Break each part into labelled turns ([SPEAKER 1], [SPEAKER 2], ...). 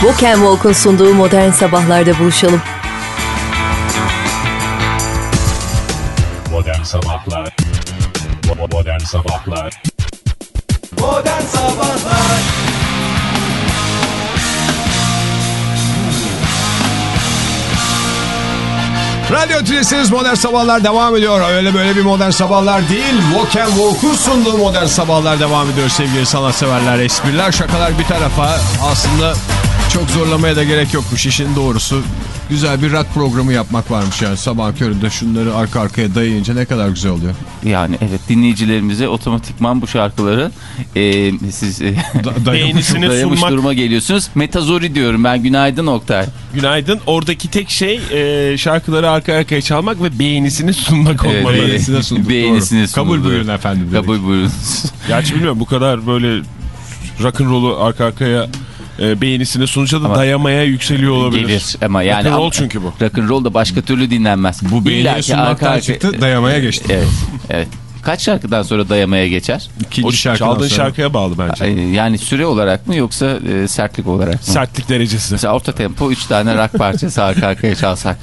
[SPEAKER 1] Walk and Walk'un sunduğu Modern Sabahlar'da buluşalım.
[SPEAKER 2] Modern Sabahlar Modern Sabahlar
[SPEAKER 3] Modern Sabahlar
[SPEAKER 4] Radyo Tülesi'niz Modern Sabahlar devam ediyor. Öyle böyle bir Modern Sabahlar değil. Walk and Walk'un sunduğu Modern Sabahlar devam ediyor sevgili sanatseverler. Espriler, şakalar bir tarafa. Aslında çok zorlamaya da gerek yokmuş işin doğrusu. Güzel bir rock programı yapmak varmış yani. Sabah köründe şunları arka arkaya dayayınca ne kadar güzel oluyor.
[SPEAKER 5] Yani evet dinleyicilerimize otomatikman bu şarkıları e, siz e,
[SPEAKER 4] Da
[SPEAKER 6] Beğenisini
[SPEAKER 5] dayamış
[SPEAKER 6] sunmak.
[SPEAKER 5] duruma geliyorsunuz. Metazori diyorum ben. Günaydın Oktay.
[SPEAKER 6] Günaydın. Oradaki tek şey e, şarkıları arka arkaya çalmak ve beğenisini sunmak
[SPEAKER 5] Evet,
[SPEAKER 6] olmalı.
[SPEAKER 4] Beğenisine sunduk.
[SPEAKER 5] Beğenisine
[SPEAKER 4] doğru. Kabul buyurun efendim. dedik.
[SPEAKER 5] Kabul buyurun.
[SPEAKER 6] Gerçi bilmiyorum bu kadar böyle rock'n'roll'u arka arkaya e, beğenisini sununca da
[SPEAKER 5] Ama
[SPEAKER 6] dayamaya yükseliyor olabilir.
[SPEAKER 5] Gelir ama yani
[SPEAKER 6] Rock'n'roll çünkü bu.
[SPEAKER 5] Rock'n'roll da başka türlü dinlenmez.
[SPEAKER 4] Bu beğeniye sunmaktan
[SPEAKER 5] arka-
[SPEAKER 4] çıktı dayamaya geçti.
[SPEAKER 5] Evet. Evet. Kaç şarkıdan sonra dayamaya geçer?
[SPEAKER 4] İkinci
[SPEAKER 6] O
[SPEAKER 4] şarkıdan
[SPEAKER 6] çaldığın
[SPEAKER 4] sonra.
[SPEAKER 6] şarkıya bağlı bence.
[SPEAKER 5] Yani süre olarak mı yoksa e, sertlik olarak mı?
[SPEAKER 6] Sertlik derecesi.
[SPEAKER 5] Mesela orta tempo 3 tane rock parçası arka arkaya çalsak.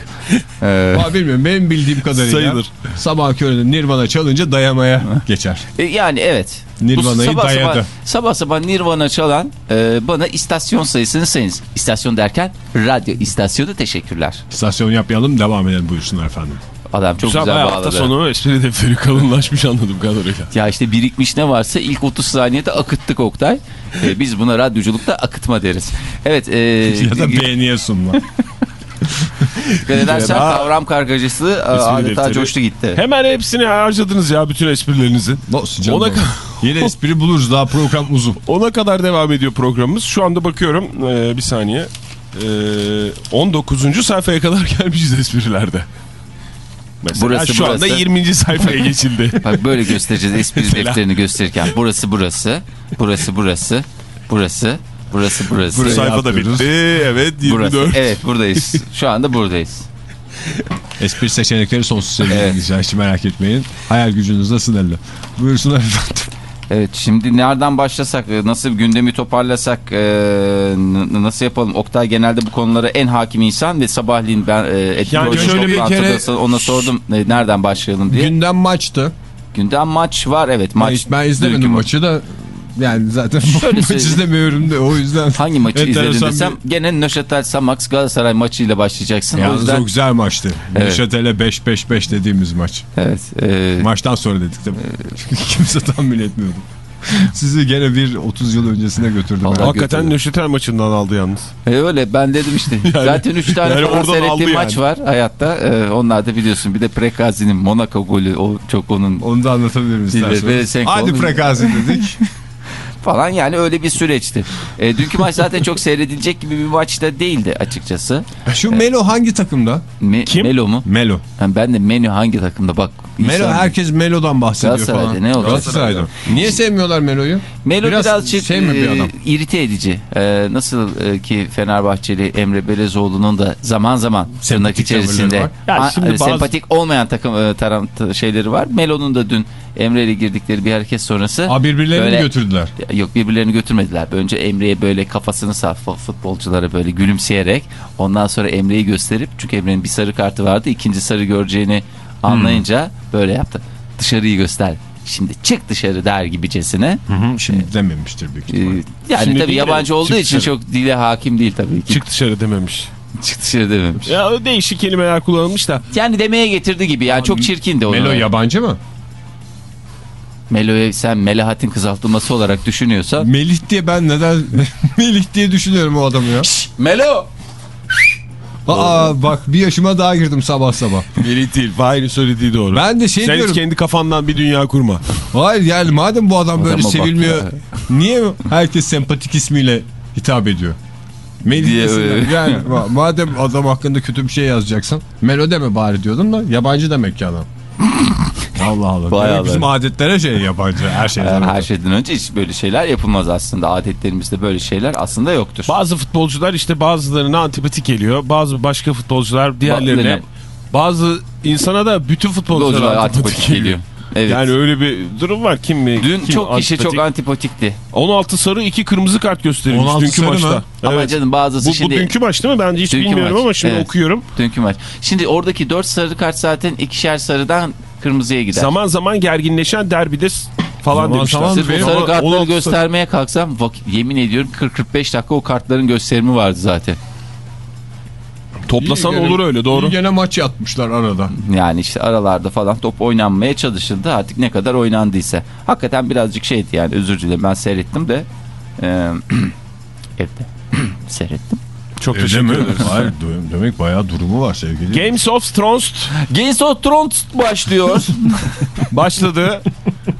[SPEAKER 5] Ee,
[SPEAKER 4] Ama bilmiyorum benim bildiğim kadarıyla
[SPEAKER 6] Sayılır.
[SPEAKER 4] sabah köründe Nirvana çalınca dayamaya geçer.
[SPEAKER 5] e, yani evet.
[SPEAKER 4] Nirvana'yı
[SPEAKER 5] sabah
[SPEAKER 4] dayadı.
[SPEAKER 5] Sabah, sabah sabah Nirvana çalan e, bana istasyon sayısını sayınız. İstasyon derken radyo istasyonu teşekkürler.
[SPEAKER 4] İstasyon yapmayalım devam edelim buyursunlar efendim.
[SPEAKER 5] Adam çok
[SPEAKER 6] Güzel,
[SPEAKER 5] güzel, bağladı.
[SPEAKER 6] hafta sonu espri defteri kalınlaşmış anladığım kadarıyla.
[SPEAKER 5] Ya işte birikmiş ne varsa ilk 30 saniyede akıttık Oktay. E, biz buna radyoculukta akıtma deriz. Evet. E,
[SPEAKER 4] Ya da beğeniye sunma.
[SPEAKER 6] da-
[SPEAKER 5] kavram kargacısı e, adeta
[SPEAKER 6] defteri.
[SPEAKER 5] coştu gitti.
[SPEAKER 6] Hemen hepsini harcadınız ya bütün esprilerinizi.
[SPEAKER 4] Canım.
[SPEAKER 6] Ona,
[SPEAKER 4] Yine espri buluruz daha program uzun.
[SPEAKER 6] ona kadar devam ediyor programımız. Şu anda bakıyorum e, bir saniye. E, 19. sayfaya kadar gelmişiz esprilerde. Mesela
[SPEAKER 5] Burası,
[SPEAKER 6] şu anda
[SPEAKER 5] burası.
[SPEAKER 6] 20. sayfaya geçildi.
[SPEAKER 5] Bak böyle göstereceğiz espri defterini gösterirken. Burası burası. Burası burası. Burası. Burası burası.
[SPEAKER 4] Burayı
[SPEAKER 6] Sayfa da bitti. Evet 24.
[SPEAKER 5] Burası. Evet buradayız. Şu anda buradayız.
[SPEAKER 4] Espri seçenekleri sonsuz sevgili
[SPEAKER 5] Evet.
[SPEAKER 4] hiç merak etmeyin. Hayal gücünüz de sınırlı. Buyursunlar efendim.
[SPEAKER 5] Evet şimdi nereden başlasak, e, nasıl gündemi toparlasak, e, nasıl yapalım? Oktay genelde bu konulara en hakim insan ve sabahleyin ben e, Etli
[SPEAKER 6] Yani şöyle bir
[SPEAKER 4] kere-
[SPEAKER 5] ona sordum e, nereden başlayalım diye.
[SPEAKER 4] Gündem maçtı.
[SPEAKER 5] Gündem maç var evet maç.
[SPEAKER 4] ben, ben izlemedim
[SPEAKER 5] dünkü
[SPEAKER 4] maçı da yani zaten
[SPEAKER 5] Şöyle
[SPEAKER 4] maç izlemiyorum da o yüzden.
[SPEAKER 5] Hangi maçı izledin
[SPEAKER 4] bir-
[SPEAKER 5] desem gene Nöşetel Samax Galatasaray maçıyla başlayacaksın. o
[SPEAKER 4] Yalnız
[SPEAKER 5] yüzden
[SPEAKER 4] o güzel maçtı.
[SPEAKER 5] Evet.
[SPEAKER 4] Neşetel'e 5-5-5 dediğimiz maç.
[SPEAKER 5] evet, e,
[SPEAKER 4] Maçtan sonra dedik tabii. Çünkü kimse tahmin etmiyordu. Sizi gene bir 30 yıl öncesine götürdüm.
[SPEAKER 5] Vallahi
[SPEAKER 4] ben.
[SPEAKER 6] Hakikaten
[SPEAKER 5] götürdü.
[SPEAKER 6] Nöşetel maçından aldı yalnız.
[SPEAKER 5] e, öyle ben dedim işte. Zaten 3 tane
[SPEAKER 6] yani
[SPEAKER 5] falan seyrettiğim maç
[SPEAKER 6] yani.
[SPEAKER 5] var hayatta. E, onlar da biliyorsun bir de Prekazi'nin Monaco golü o çok onun
[SPEAKER 4] Onu da anlatabilirim isterseniz. Hadi prekazi dedik.
[SPEAKER 5] Falan yani öyle bir süreçti. E, dünkü maç zaten çok seyredilecek gibi bir maç da değildi açıkçası.
[SPEAKER 4] Şu Melo hangi takımda?
[SPEAKER 5] Me-
[SPEAKER 6] Kim?
[SPEAKER 5] Melo mu?
[SPEAKER 4] Melo.
[SPEAKER 5] Ha, ben de menü hangi takımda bak.
[SPEAKER 4] Melo
[SPEAKER 5] insan-
[SPEAKER 4] herkes Melo'dan bahsediyor
[SPEAKER 5] Galatasaray'da
[SPEAKER 4] falan.
[SPEAKER 5] ne oldu?
[SPEAKER 4] Galatasaray'da. Niye sevmiyorlar Melo'yu?
[SPEAKER 5] Melo
[SPEAKER 4] Biraz
[SPEAKER 5] birazcık
[SPEAKER 4] şey mi bir
[SPEAKER 5] e,
[SPEAKER 4] adam?
[SPEAKER 5] irite edici. E, nasıl e, ki Fenerbahçeli Emre Belezoğlu'nun da zaman zaman tırnak
[SPEAKER 4] Sempatik
[SPEAKER 5] içerisinde
[SPEAKER 4] tavırları var.
[SPEAKER 6] Ya
[SPEAKER 5] a-
[SPEAKER 6] şimdi
[SPEAKER 5] e,
[SPEAKER 6] bazı-
[SPEAKER 5] sempatik olmayan takım e, taram t- şeyleri var. Melo'nun da dün Emre ile girdikleri bir hareket sonrası.
[SPEAKER 4] Aa, birbirlerini
[SPEAKER 5] Böyle-
[SPEAKER 4] mi götürdüler?
[SPEAKER 5] Yok birbirlerini götürmediler. Önce Emre'ye böyle kafasını sağ futbolculara böyle gülümseyerek ondan sonra Emre'yi gösterip çünkü Emre'nin bir sarı kartı vardı. ikinci sarı göreceğini anlayınca böyle yaptı. Dışarıyı göster. Şimdi çık dışarı der gibicesine.
[SPEAKER 4] Şimdi dememiştir büyük
[SPEAKER 5] Ee,
[SPEAKER 4] ihtimalle.
[SPEAKER 5] yani
[SPEAKER 6] Şimdi
[SPEAKER 5] tabii yabancı olduğu için
[SPEAKER 6] dışarı.
[SPEAKER 5] çok dile hakim değil tabii ki.
[SPEAKER 6] Çık dışarı dememiş.
[SPEAKER 5] Çık dışarı dememiş.
[SPEAKER 6] Ya o değişik kelimeler kullanılmış da.
[SPEAKER 5] Yani demeye getirdi gibi yani çok çirkindi onu.
[SPEAKER 4] Melo yabancı mı?
[SPEAKER 5] Melo'yu sen Melahat'in kızaltılması olarak düşünüyorsan.
[SPEAKER 4] Melih diye ben neden Melih diye düşünüyorum o adamı ya.
[SPEAKER 5] Melo!
[SPEAKER 4] Aa bak bir yaşıma daha girdim sabah sabah.
[SPEAKER 6] Melih değil. Fahir'in söylediği doğru.
[SPEAKER 4] Ben de şey
[SPEAKER 6] Sen
[SPEAKER 4] diyorum.
[SPEAKER 6] hiç kendi kafandan bir dünya kurma.
[SPEAKER 4] Hayır yani madem bu adam böyle
[SPEAKER 5] Adama
[SPEAKER 4] sevilmiyor. Niye herkes sempatik ismiyle hitap ediyor? Melih. Yani ma- madem adam hakkında kötü bir şey yazacaksın. Melo deme bari diyordum da yabancı demek ki adam. Allah Allah.
[SPEAKER 5] Bayağı
[SPEAKER 4] bizim adetlere şey yabancı her şey.
[SPEAKER 5] Yani her şeyden önce hiç böyle şeyler yapılmaz aslında. Adetlerimizde böyle şeyler aslında yoktur.
[SPEAKER 6] Bazı futbolcular işte bazılarına antipatik geliyor. Bazı başka futbolcular diğerlerine.
[SPEAKER 5] ne?
[SPEAKER 6] Bazı insana da bütün futbolcular antipatik geliyor.
[SPEAKER 5] geliyor. Evet.
[SPEAKER 6] Yani öyle bir durum var. Kim mi?
[SPEAKER 5] Dün
[SPEAKER 6] kim
[SPEAKER 5] çok kişi çok antipatikti.
[SPEAKER 6] 16 sarı 2 kırmızı kart gösterilmiş
[SPEAKER 4] 16
[SPEAKER 6] dünkü
[SPEAKER 4] sarı
[SPEAKER 6] maçta.
[SPEAKER 4] mı?
[SPEAKER 5] Ama
[SPEAKER 6] Evet.
[SPEAKER 5] canım bazısı
[SPEAKER 6] Bu, bu
[SPEAKER 5] şimdi...
[SPEAKER 6] dünkü maç değil mi? Ben hiç bilmiyorum
[SPEAKER 5] maç,
[SPEAKER 6] ama şimdi
[SPEAKER 5] evet.
[SPEAKER 6] okuyorum.
[SPEAKER 5] Dünkü maç. Şimdi oradaki 4 sarı kart zaten ikişer sarıdan kırmızıya gider.
[SPEAKER 6] Zaman zaman gerginleşen derbide falan
[SPEAKER 4] Zaman
[SPEAKER 6] demişler.
[SPEAKER 4] zaman
[SPEAKER 5] Sırf sarı
[SPEAKER 6] Ama
[SPEAKER 5] kartları
[SPEAKER 6] 16 sarı-
[SPEAKER 5] göstermeye kalksam yemin ediyorum 40-45 dakika o kartların gösterimi vardı zaten.
[SPEAKER 6] Toplasan
[SPEAKER 4] gene-
[SPEAKER 6] olur öyle doğru.
[SPEAKER 4] Gene maç yatmışlar arada.
[SPEAKER 5] Yani işte aralarda falan top oynanmaya çalışıldı artık ne kadar oynandıysa. Hakikaten birazcık şeydi yani özür dilerim ben seyrettim de e, evde seyrettim.
[SPEAKER 6] Çok
[SPEAKER 4] Öyle
[SPEAKER 6] teşekkür ederiz.
[SPEAKER 4] Hayır de- demek bayağı durumu var sevgili.
[SPEAKER 6] Games of Thrones
[SPEAKER 5] Games of Thrones başlıyor.
[SPEAKER 6] başladı.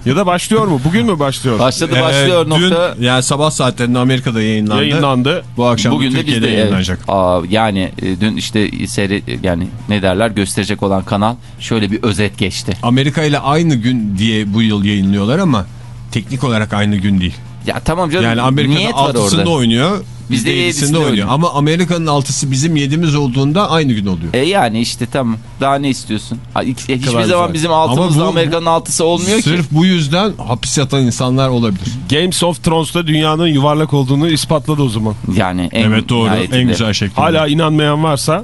[SPEAKER 6] ya da başlıyor mu? Bugün mü başlıyor?
[SPEAKER 5] Başladı
[SPEAKER 4] Ee,
[SPEAKER 5] başlıyor
[SPEAKER 4] dün,
[SPEAKER 5] nokta.
[SPEAKER 4] yani sabah saatlerinde Amerika'da yayınlandı.
[SPEAKER 6] Yayınlandı.
[SPEAKER 4] Bu akşam
[SPEAKER 5] Bugün de
[SPEAKER 4] Türkiye'de
[SPEAKER 5] bizde
[SPEAKER 4] yayınlanacak.
[SPEAKER 5] Aa, yani e, dün işte seyret yani ne derler gösterecek olan kanal şöyle bir özet geçti.
[SPEAKER 4] Amerika ile aynı gün diye bu yıl yayınlıyorlar ama teknik olarak aynı gün değil.
[SPEAKER 5] Ya tamam canım
[SPEAKER 4] Yani Amerika'nın altısında oynuyor.
[SPEAKER 5] Bizde yedisinde
[SPEAKER 4] oynuyor.
[SPEAKER 5] oynuyor.
[SPEAKER 4] Ama Amerika'nın altısı bizim yedimiz olduğunda aynı gün oluyor.
[SPEAKER 5] E yani işte tamam daha ne istiyorsun? Hiçbir
[SPEAKER 4] kadar
[SPEAKER 5] zaman
[SPEAKER 4] güzel.
[SPEAKER 5] bizim altımızda Amerika'nın altısı olmuyor ki.
[SPEAKER 4] Sırf bu yüzden hapis yatan insanlar olabilir.
[SPEAKER 6] Games of Thrones'ta dünyanın yuvarlak olduğunu ispatladı o zaman.
[SPEAKER 5] Yani en
[SPEAKER 4] evet doğru. En güzel şekilde.
[SPEAKER 6] Hala inanmayan varsa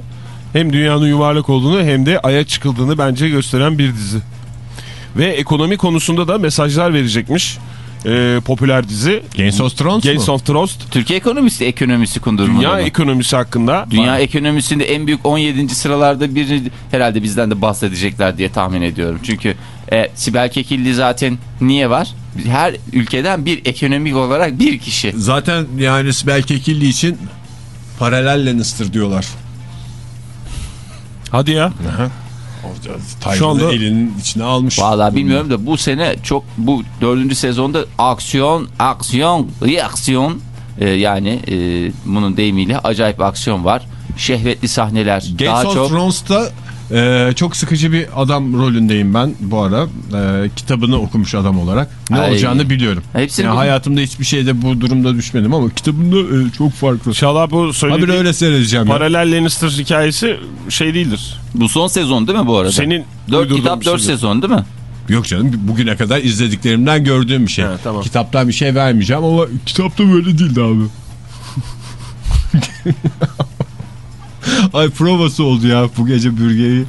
[SPEAKER 6] hem dünyanın yuvarlak olduğunu hem de aya çıkıldığını bence gösteren bir dizi. Ve ekonomi konusunda da mesajlar verecekmiş. Ee, popüler dizi.
[SPEAKER 4] Games of Thrones
[SPEAKER 6] Games
[SPEAKER 4] mu?
[SPEAKER 6] of Thrones
[SPEAKER 5] Türkiye ekonomisi ekonomisi kundurmadı
[SPEAKER 6] dünya
[SPEAKER 5] mı?
[SPEAKER 6] ekonomisi hakkında.
[SPEAKER 5] Dünya ekonomisinde en büyük 17. sıralarda biri herhalde bizden de bahsedecekler diye tahmin ediyorum. Çünkü e, Sibel Kekilli zaten niye var? Her ülkeden bir ekonomik olarak bir kişi.
[SPEAKER 4] Zaten yani Sibel Kekilli için paralel Lannister diyorlar.
[SPEAKER 6] Hadi ya.
[SPEAKER 4] Şu
[SPEAKER 6] anda-
[SPEAKER 4] elinin içine almış.
[SPEAKER 5] Vallahi bilmiyorum da bu sene çok bu dördüncü sezonda aksiyon, aksiyon, reaksiyon e, yani e, bunun deyimiyle acayip aksiyon var. Şehvetli sahneler
[SPEAKER 4] Games
[SPEAKER 5] daha
[SPEAKER 4] of
[SPEAKER 5] çok.
[SPEAKER 4] Thrones'ta e, çok sıkıcı bir adam rolündeyim ben bu ara. E, kitabını okumuş adam olarak. Ne
[SPEAKER 5] Ay.
[SPEAKER 4] olacağını biliyorum.
[SPEAKER 5] Hepsini
[SPEAKER 4] Yani hayatımda hiçbir şeyde bu durumda düşmedim ama kitabında e, çok farklı.
[SPEAKER 6] İnşallah bu söylediğin
[SPEAKER 4] öyle seyredeceğim. ya.
[SPEAKER 6] paralel Lannister hikayesi şey değildir.
[SPEAKER 5] Bu son sezon değil mi bu arada?
[SPEAKER 6] Senin
[SPEAKER 5] 4
[SPEAKER 6] uydurduğun
[SPEAKER 5] kitap
[SPEAKER 6] bir
[SPEAKER 5] 4
[SPEAKER 6] şeydir.
[SPEAKER 5] sezon değil mi?
[SPEAKER 4] Yok canım bugüne kadar izlediklerimden gördüğüm bir şey.
[SPEAKER 6] Ha, tamam.
[SPEAKER 4] Kitaptan bir şey vermeyeceğim ama kitapta böyle değildi abi. Ay provası oldu ya bu gece bürgeyi.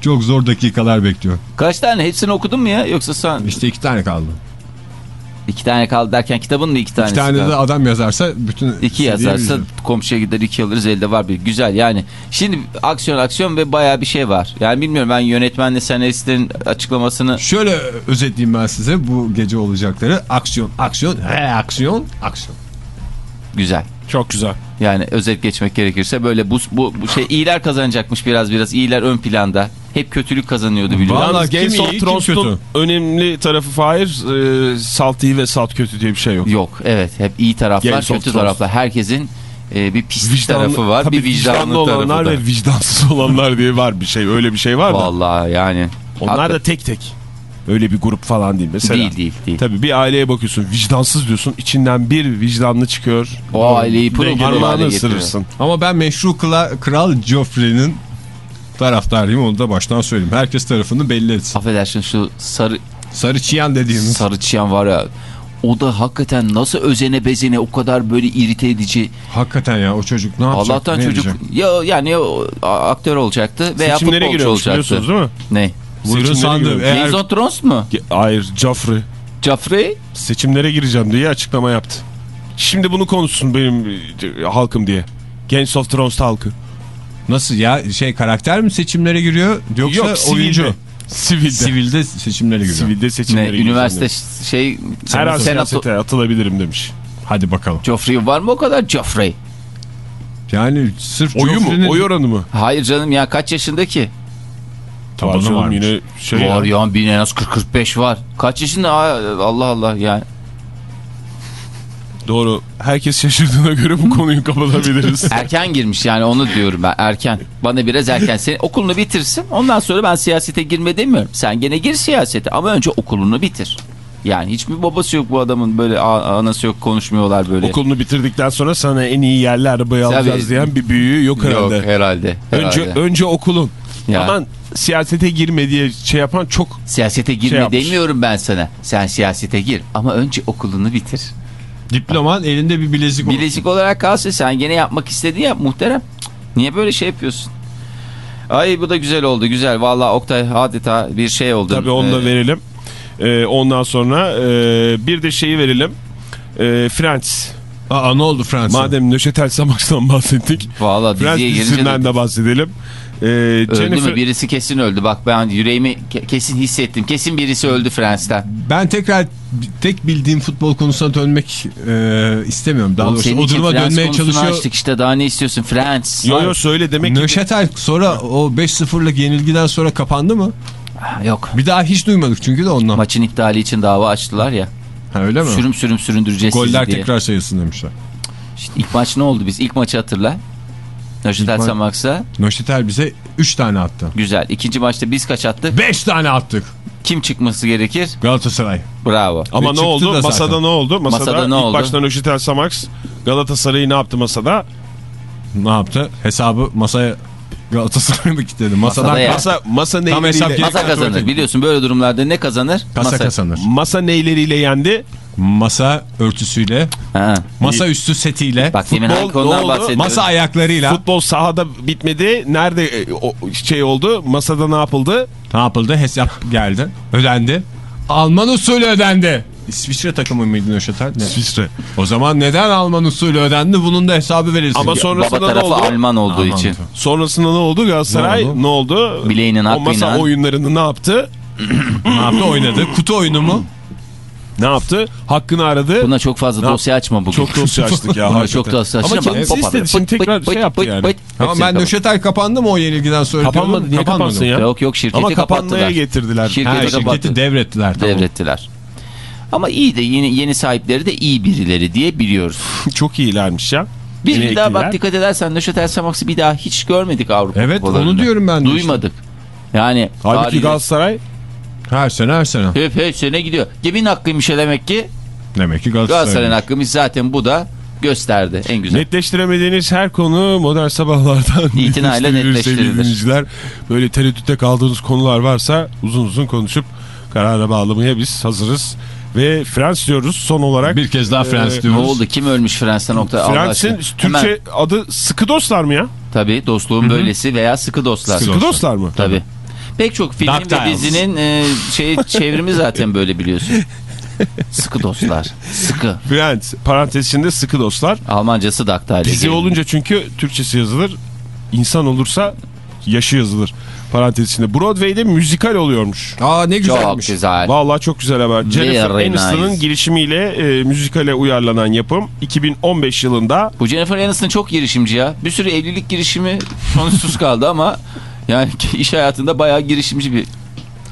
[SPEAKER 4] Çok zor dakikalar bekliyor.
[SPEAKER 5] Kaç tane? Hepsini okudun mu ya? Yoksa sen
[SPEAKER 4] İşte iki tane kaldı.
[SPEAKER 5] iki tane kaldı derken kitabın mı iki tanesi
[SPEAKER 4] İki tane
[SPEAKER 5] kaldı?
[SPEAKER 4] de adam yazarsa bütün...
[SPEAKER 5] İki yazarsa komşuya gider iki alırız elde var bir güzel yani. Şimdi aksiyon aksiyon ve baya bir şey var. Yani bilmiyorum ben yönetmenle senaristlerin açıklamasını
[SPEAKER 4] Şöyle özetleyeyim ben size bu gece olacakları. Aksiyon, aksiyon, reaksiyon, aksiyon.
[SPEAKER 5] güzel.
[SPEAKER 6] Çok güzel.
[SPEAKER 5] Yani özet geçmek gerekirse böyle bu, bu, bu şey iyiler kazanacakmış biraz biraz iyiler ön planda. Hep kötülük kazanıyordu.
[SPEAKER 4] Vallahi
[SPEAKER 6] Yalnız
[SPEAKER 4] kim
[SPEAKER 6] Games of Thrones'un
[SPEAKER 4] kötü?
[SPEAKER 6] önemli tarafı Fahir e, salt iyi ve salt kötü diye bir şey yok.
[SPEAKER 5] Yok evet hep iyi taraflar
[SPEAKER 6] Games
[SPEAKER 5] kötü taraflar. Herkesin e, bir
[SPEAKER 6] Vicdanlı-
[SPEAKER 5] tarafı var
[SPEAKER 6] tabii
[SPEAKER 5] bir vicdanlı,
[SPEAKER 6] olanlar
[SPEAKER 5] tarafı da.
[SPEAKER 6] ve vicdansız olanlar diye var bir şey. Öyle bir şey var da.
[SPEAKER 5] Vallahi yani.
[SPEAKER 6] Onlar da
[SPEAKER 5] Hakikaten-
[SPEAKER 6] tek tek. Öyle bir grup falan değil mesela.
[SPEAKER 5] Değil değil değil.
[SPEAKER 6] Tabii bir aileye bakıyorsun vicdansız diyorsun içinden bir vicdanlı çıkıyor.
[SPEAKER 5] O aileyi pırıl pırıl
[SPEAKER 6] Parmağını ısırırsın.
[SPEAKER 4] Ama ben meşru kla- kral Joffrey'nin taraftarıyım onu da baştan söyleyeyim. Herkes tarafını belli etsin.
[SPEAKER 5] Affedersin şu sarı
[SPEAKER 4] Sarı çiyan dediğimiz.
[SPEAKER 5] sarı çiyan var ya. O da hakikaten nasıl özene bezene o kadar böyle irite edici.
[SPEAKER 4] Hakikaten ya o çocuk ne yapacak?
[SPEAKER 5] Allah'tan
[SPEAKER 4] ne
[SPEAKER 5] çocuk
[SPEAKER 4] edecek?
[SPEAKER 5] ya yani ya, aktör olacaktı veya
[SPEAKER 6] Seçimlere
[SPEAKER 5] futbolcu
[SPEAKER 6] giriyormuş
[SPEAKER 5] olacaktı.
[SPEAKER 6] biliyorsunuz değil mi?
[SPEAKER 5] Ne?
[SPEAKER 4] Buyurun sandım. Eğer
[SPEAKER 5] Games of Thrones mu?
[SPEAKER 6] Hayır Joffrey
[SPEAKER 5] Joffrey?
[SPEAKER 6] seçimlere gireceğim diye açıklama yaptı. Şimdi bunu konuşsun benim e, halkım diye. Games of Thrones halkı.
[SPEAKER 4] nasıl ya şey karakter mi seçimlere giriyor yoksa
[SPEAKER 6] Yok sivilde.
[SPEAKER 4] oyuncu?
[SPEAKER 6] Sivilde.
[SPEAKER 4] Sivilde seçimlere giriyor.
[SPEAKER 6] Sivilde seçimlere
[SPEAKER 5] Ne?
[SPEAKER 6] gireceğim
[SPEAKER 5] Üniversite
[SPEAKER 6] demiş.
[SPEAKER 5] şey
[SPEAKER 6] Her an siyasete atılabilirim demiş.
[SPEAKER 4] Hadi bakalım.
[SPEAKER 5] Joffrey var mı o kadar Joffrey?
[SPEAKER 4] Yani sırf
[SPEAKER 6] Oyu mu? Oy oranı mı?
[SPEAKER 5] Hayır canım ya kaç yaşında ki?
[SPEAKER 4] Tabanı
[SPEAKER 6] Var canım. Yine şey
[SPEAKER 5] var
[SPEAKER 6] ya.
[SPEAKER 5] ya bir en az 40-45 var. Kaç yaşında? Allah Allah yani.
[SPEAKER 6] Doğru. Herkes şaşırdığına göre bu konuyu kapatabiliriz.
[SPEAKER 5] Erken girmiş yani onu diyorum ben erken. Bana biraz erken. Sen okulunu bitirsin ondan sonra ben siyasete girme demiyorum. Sen gene gir siyasete ama önce okulunu bitir. Yani hiçbir babası yok bu adamın böyle anası yok konuşmuyorlar böyle.
[SPEAKER 6] Okulunu bitirdikten sonra sana en iyi yerli arabayı
[SPEAKER 5] Tabii.
[SPEAKER 6] alacağız diyen bir büyüğü yok herhalde.
[SPEAKER 5] Yok herhalde.
[SPEAKER 6] Önce,
[SPEAKER 5] herhalde.
[SPEAKER 6] önce okulun.
[SPEAKER 5] Ya.
[SPEAKER 6] Aman siyasete girme diye şey yapan çok
[SPEAKER 5] Siyasete girme
[SPEAKER 6] yapmış.
[SPEAKER 5] demiyorum ben sana. Sen siyasete gir ama önce okulunu bitir.
[SPEAKER 4] Diploman elinde bir bilezik olur.
[SPEAKER 5] Bilezik olarak kalsın sen gene yapmak istediğin yap muhterem. Niye böyle şey yapıyorsun? Ay bu da güzel oldu güzel. Vallahi Oktay adeta bir şey oldu.
[SPEAKER 6] tabii onu da
[SPEAKER 5] Ee,
[SPEAKER 6] verelim. Ee, ondan sonra e, bir de şeyi verelim. E, Friends.
[SPEAKER 4] Aa ne oldu Fransa?
[SPEAKER 6] Madem Nöşetel Samaks'tan bahsettik.
[SPEAKER 5] Vallahi
[SPEAKER 6] Friends
[SPEAKER 5] diziye gelince de,
[SPEAKER 6] dizisinden de bahsedelim. Ee,
[SPEAKER 5] öldü
[SPEAKER 6] Jennifer-
[SPEAKER 5] mü? Birisi kesin öldü. Bak ben yüreğimi ke- kesin hissettim. Kesin birisi öldü Frans'ta.
[SPEAKER 4] Ben tekrar tek bildiğim futbol konusuna dönmek e, istemiyorum. Daha
[SPEAKER 5] Oğlum
[SPEAKER 4] doğrusu o duruma
[SPEAKER 5] Frans
[SPEAKER 4] dönmeye çalışıyor.
[SPEAKER 5] açtık işte daha ne istiyorsun Frans?
[SPEAKER 6] Yo yo söyle demek ki
[SPEAKER 4] Nöşetel sonra o 5-0'lık yenilgiden sonra kapandı mı?
[SPEAKER 5] Ha, Yok.
[SPEAKER 4] Bir daha hiç duymadık çünkü de ondan.
[SPEAKER 5] Maçın iptali için dava açtılar ya.
[SPEAKER 4] Ha, öyle mi?
[SPEAKER 5] Sürüm sürüm süründüreceğiz
[SPEAKER 4] Goller
[SPEAKER 5] diye.
[SPEAKER 4] tekrar sayılsın demişler.
[SPEAKER 5] İşte ilk maç ne oldu biz? İlk maçı hatırla.
[SPEAKER 4] İlk ma-
[SPEAKER 5] Samaks'a.
[SPEAKER 4] Nöşetel bize 3 tane attı.
[SPEAKER 5] Güzel. İkinci maçta biz kaç attık?
[SPEAKER 4] 5 tane attık.
[SPEAKER 5] Kim çıkması gerekir?
[SPEAKER 4] Galatasaray.
[SPEAKER 5] Bravo.
[SPEAKER 6] Ama
[SPEAKER 4] Ve
[SPEAKER 6] ne oldu?
[SPEAKER 4] zaten.
[SPEAKER 6] Masada ne oldu? Masada,
[SPEAKER 5] Masada ne
[SPEAKER 6] ilk
[SPEAKER 5] oldu?
[SPEAKER 6] başta Nöşetel Samaks Galatasaray'ı ne yaptı masada?
[SPEAKER 4] Ne yaptı? Hesabı masaya Galatasaray'ı mı kilitledi? Masadan
[SPEAKER 5] Masada ya.
[SPEAKER 6] Masa, masa
[SPEAKER 4] Tam
[SPEAKER 6] neyleriyle,
[SPEAKER 4] hesap
[SPEAKER 5] Masa kazanır. Biliyorsun böyle durumlarda ne kazanır?
[SPEAKER 4] kasa kazanır.
[SPEAKER 6] masa neyleriyle yendi?
[SPEAKER 4] Masa örtüsüyle,
[SPEAKER 5] Ha.
[SPEAKER 4] masa üstü setiyle,
[SPEAKER 5] Bak demin
[SPEAKER 6] Futbol
[SPEAKER 4] masa ayaklarıyla
[SPEAKER 6] Futbol sahada bitmedi. Nerede e, şey oldu? Masada ne yapıldı?
[SPEAKER 4] ne yapıldı? Hesap geldi. Ödendi. Alman usulü ödendi. İsviçre takımı mıydı Nöşetel? Ne?
[SPEAKER 6] İsviçre.
[SPEAKER 4] O zaman neden Alman usulü ödendi? Bunun da hesabı verilsin.
[SPEAKER 6] Ama sonrasında
[SPEAKER 5] Baba
[SPEAKER 6] ne oldu?
[SPEAKER 5] Alman olduğu
[SPEAKER 4] Alman
[SPEAKER 5] için.
[SPEAKER 6] Sonrasında ne oldu? Galatasaray
[SPEAKER 4] Ne oldu?
[SPEAKER 6] ne oldu?
[SPEAKER 5] Bileğinin
[SPEAKER 6] O masa
[SPEAKER 5] hakkıyla.
[SPEAKER 6] oyunlarını ne yaptı?
[SPEAKER 4] ne yaptı? Oynadı. Kutu oyunu mu?
[SPEAKER 6] Ne yaptı? Hakkını aradı.
[SPEAKER 5] Buna çok fazla
[SPEAKER 6] Ne
[SPEAKER 5] dosya açma bugün.
[SPEAKER 6] Çok dosya açtık ya.
[SPEAKER 5] Buna çok dosya açma.
[SPEAKER 6] Ama kendisi istedi. Şimdi tekrar şey yaptı yani.
[SPEAKER 4] Ama ben Nöşetel kapandı mı o yenilgiden sonra?
[SPEAKER 6] Kapanmadı. Niye
[SPEAKER 4] Kapanmadı.
[SPEAKER 6] kapansın ya?
[SPEAKER 5] Yok yok şirketi
[SPEAKER 6] Ama kapanmaya
[SPEAKER 5] kapattılar.
[SPEAKER 6] getirdiler.
[SPEAKER 5] Şirketi
[SPEAKER 4] Ha, şirketi devrettiler. Tamam.
[SPEAKER 5] Devrettiler. Ama iyi de yeni, yeni sahipleri de iyi birileri diye biliyoruz.
[SPEAKER 6] Çok iyilermiş ya.
[SPEAKER 5] Biz
[SPEAKER 6] Yeni
[SPEAKER 5] bir daha
[SPEAKER 6] ekliler.
[SPEAKER 5] bak dikkat edersen Nöşetel Samaks'ı bir daha hiç görmedik Avrupa
[SPEAKER 4] Evet onu diyorum ben de. işte.
[SPEAKER 5] Duymadık. Yani
[SPEAKER 6] Halbuki
[SPEAKER 5] haliyle
[SPEAKER 6] Galatasaray
[SPEAKER 4] Her sene her sene.
[SPEAKER 5] hep hep sene gidiyor. Kimin hakkıymış demek ki?
[SPEAKER 4] Demek ki Galatasaray.
[SPEAKER 5] Galatasaray'ın hakkıymış zaten bu da gösterdi en güzel.
[SPEAKER 6] netleştiremediğiniz her konu modern sabahlardan
[SPEAKER 5] İtinayla
[SPEAKER 6] netleştirilir. Böyle tereddütte kaldığınız konular varsa uzun uzun konuşup karara bağlamaya biz hazırız. Ve Frans diyoruz son olarak.
[SPEAKER 4] Bir kez daha Frans
[SPEAKER 6] Ee,
[SPEAKER 5] Ne
[SPEAKER 4] diyoruz.
[SPEAKER 5] oldu? Kim ölmüş Fransa'da nokta?
[SPEAKER 6] Frans'ın. Türkçe
[SPEAKER 5] Hemen,
[SPEAKER 6] adı sıkı dostlar mı ya?
[SPEAKER 5] tabii dostluğun böylesi veya sıkı dostlar.
[SPEAKER 4] Sıkı
[SPEAKER 6] dostlar mı?
[SPEAKER 5] Tabii. Pek çok film ve
[SPEAKER 4] DuckTales.
[SPEAKER 5] dizinin e, şey çevrimi zaten böyle biliyorsun. Sıkı dostlar. Sıkı.
[SPEAKER 6] Frans parantez içinde sıkı dostlar.
[SPEAKER 5] Almancası Daktale.
[SPEAKER 6] Dizi olunca çünkü Türkçesi yazılır. İnsan olursa yaşı yazılır. Parantez içinde. Broadway'de müzikal oluyormuş.
[SPEAKER 4] Aa ne
[SPEAKER 5] Çok
[SPEAKER 4] güzelmiş.
[SPEAKER 5] güzel.
[SPEAKER 6] Vallahi çok güzel haber. Jennifer
[SPEAKER 5] Very
[SPEAKER 6] Aniston'ın
[SPEAKER 5] nice.
[SPEAKER 6] girişimiyle e, müzikale uyarlanan yapım 2015 yılında
[SPEAKER 5] Bu Jennifer Aniston çok girişimci ya. Bir sürü evlilik girişimi sonuçsuz kaldı ama yani iş hayatında bayağı girişimci bir.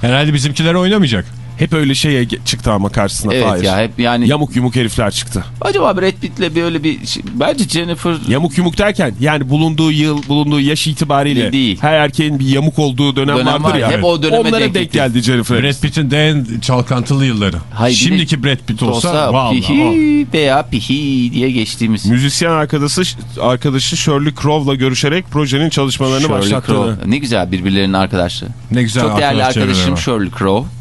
[SPEAKER 4] Herhalde bizimkiler oynamayacak.
[SPEAKER 6] Hep öyle şeye çıktı ama karşısına.
[SPEAKER 5] Evet
[SPEAKER 6] Hayır.
[SPEAKER 5] ya hep yani
[SPEAKER 6] Yamuk yumuk herifler çıktı.
[SPEAKER 5] acaba Brad Pitt'le böyle bir şey- bence Jennifer
[SPEAKER 6] Yamuk yumuk derken yani bulunduğu yıl, bulunduğu yaş itibariyle
[SPEAKER 5] Değil.
[SPEAKER 6] her erkeğin bir yamuk olduğu dönem,
[SPEAKER 5] Dönem
[SPEAKER 6] vardır
[SPEAKER 5] var.
[SPEAKER 6] ya.
[SPEAKER 5] Hep o döneme
[SPEAKER 6] Onlara
[SPEAKER 5] denk
[SPEAKER 6] denk, geldi Jennifer.
[SPEAKER 4] Brad Pitt'in de en çalkantılı yılları.
[SPEAKER 5] Hayır,
[SPEAKER 4] Şimdiki Brad Pitt olsa,
[SPEAKER 5] olsa
[SPEAKER 4] vallahi.
[SPEAKER 5] pihi veya pihi diye geçtiğimiz.
[SPEAKER 6] Müzisyen arkadaşı arkadaşı Shirley Crow'la görüşerek projenin çalışmalarını
[SPEAKER 5] Shirley
[SPEAKER 6] başlattığını.
[SPEAKER 5] Crow. Ne güzel birbirlerinin arkadaşları.
[SPEAKER 4] Ne güzel
[SPEAKER 5] Çok değerli
[SPEAKER 4] arkadaş
[SPEAKER 5] arkadaşım. Shirley Crow.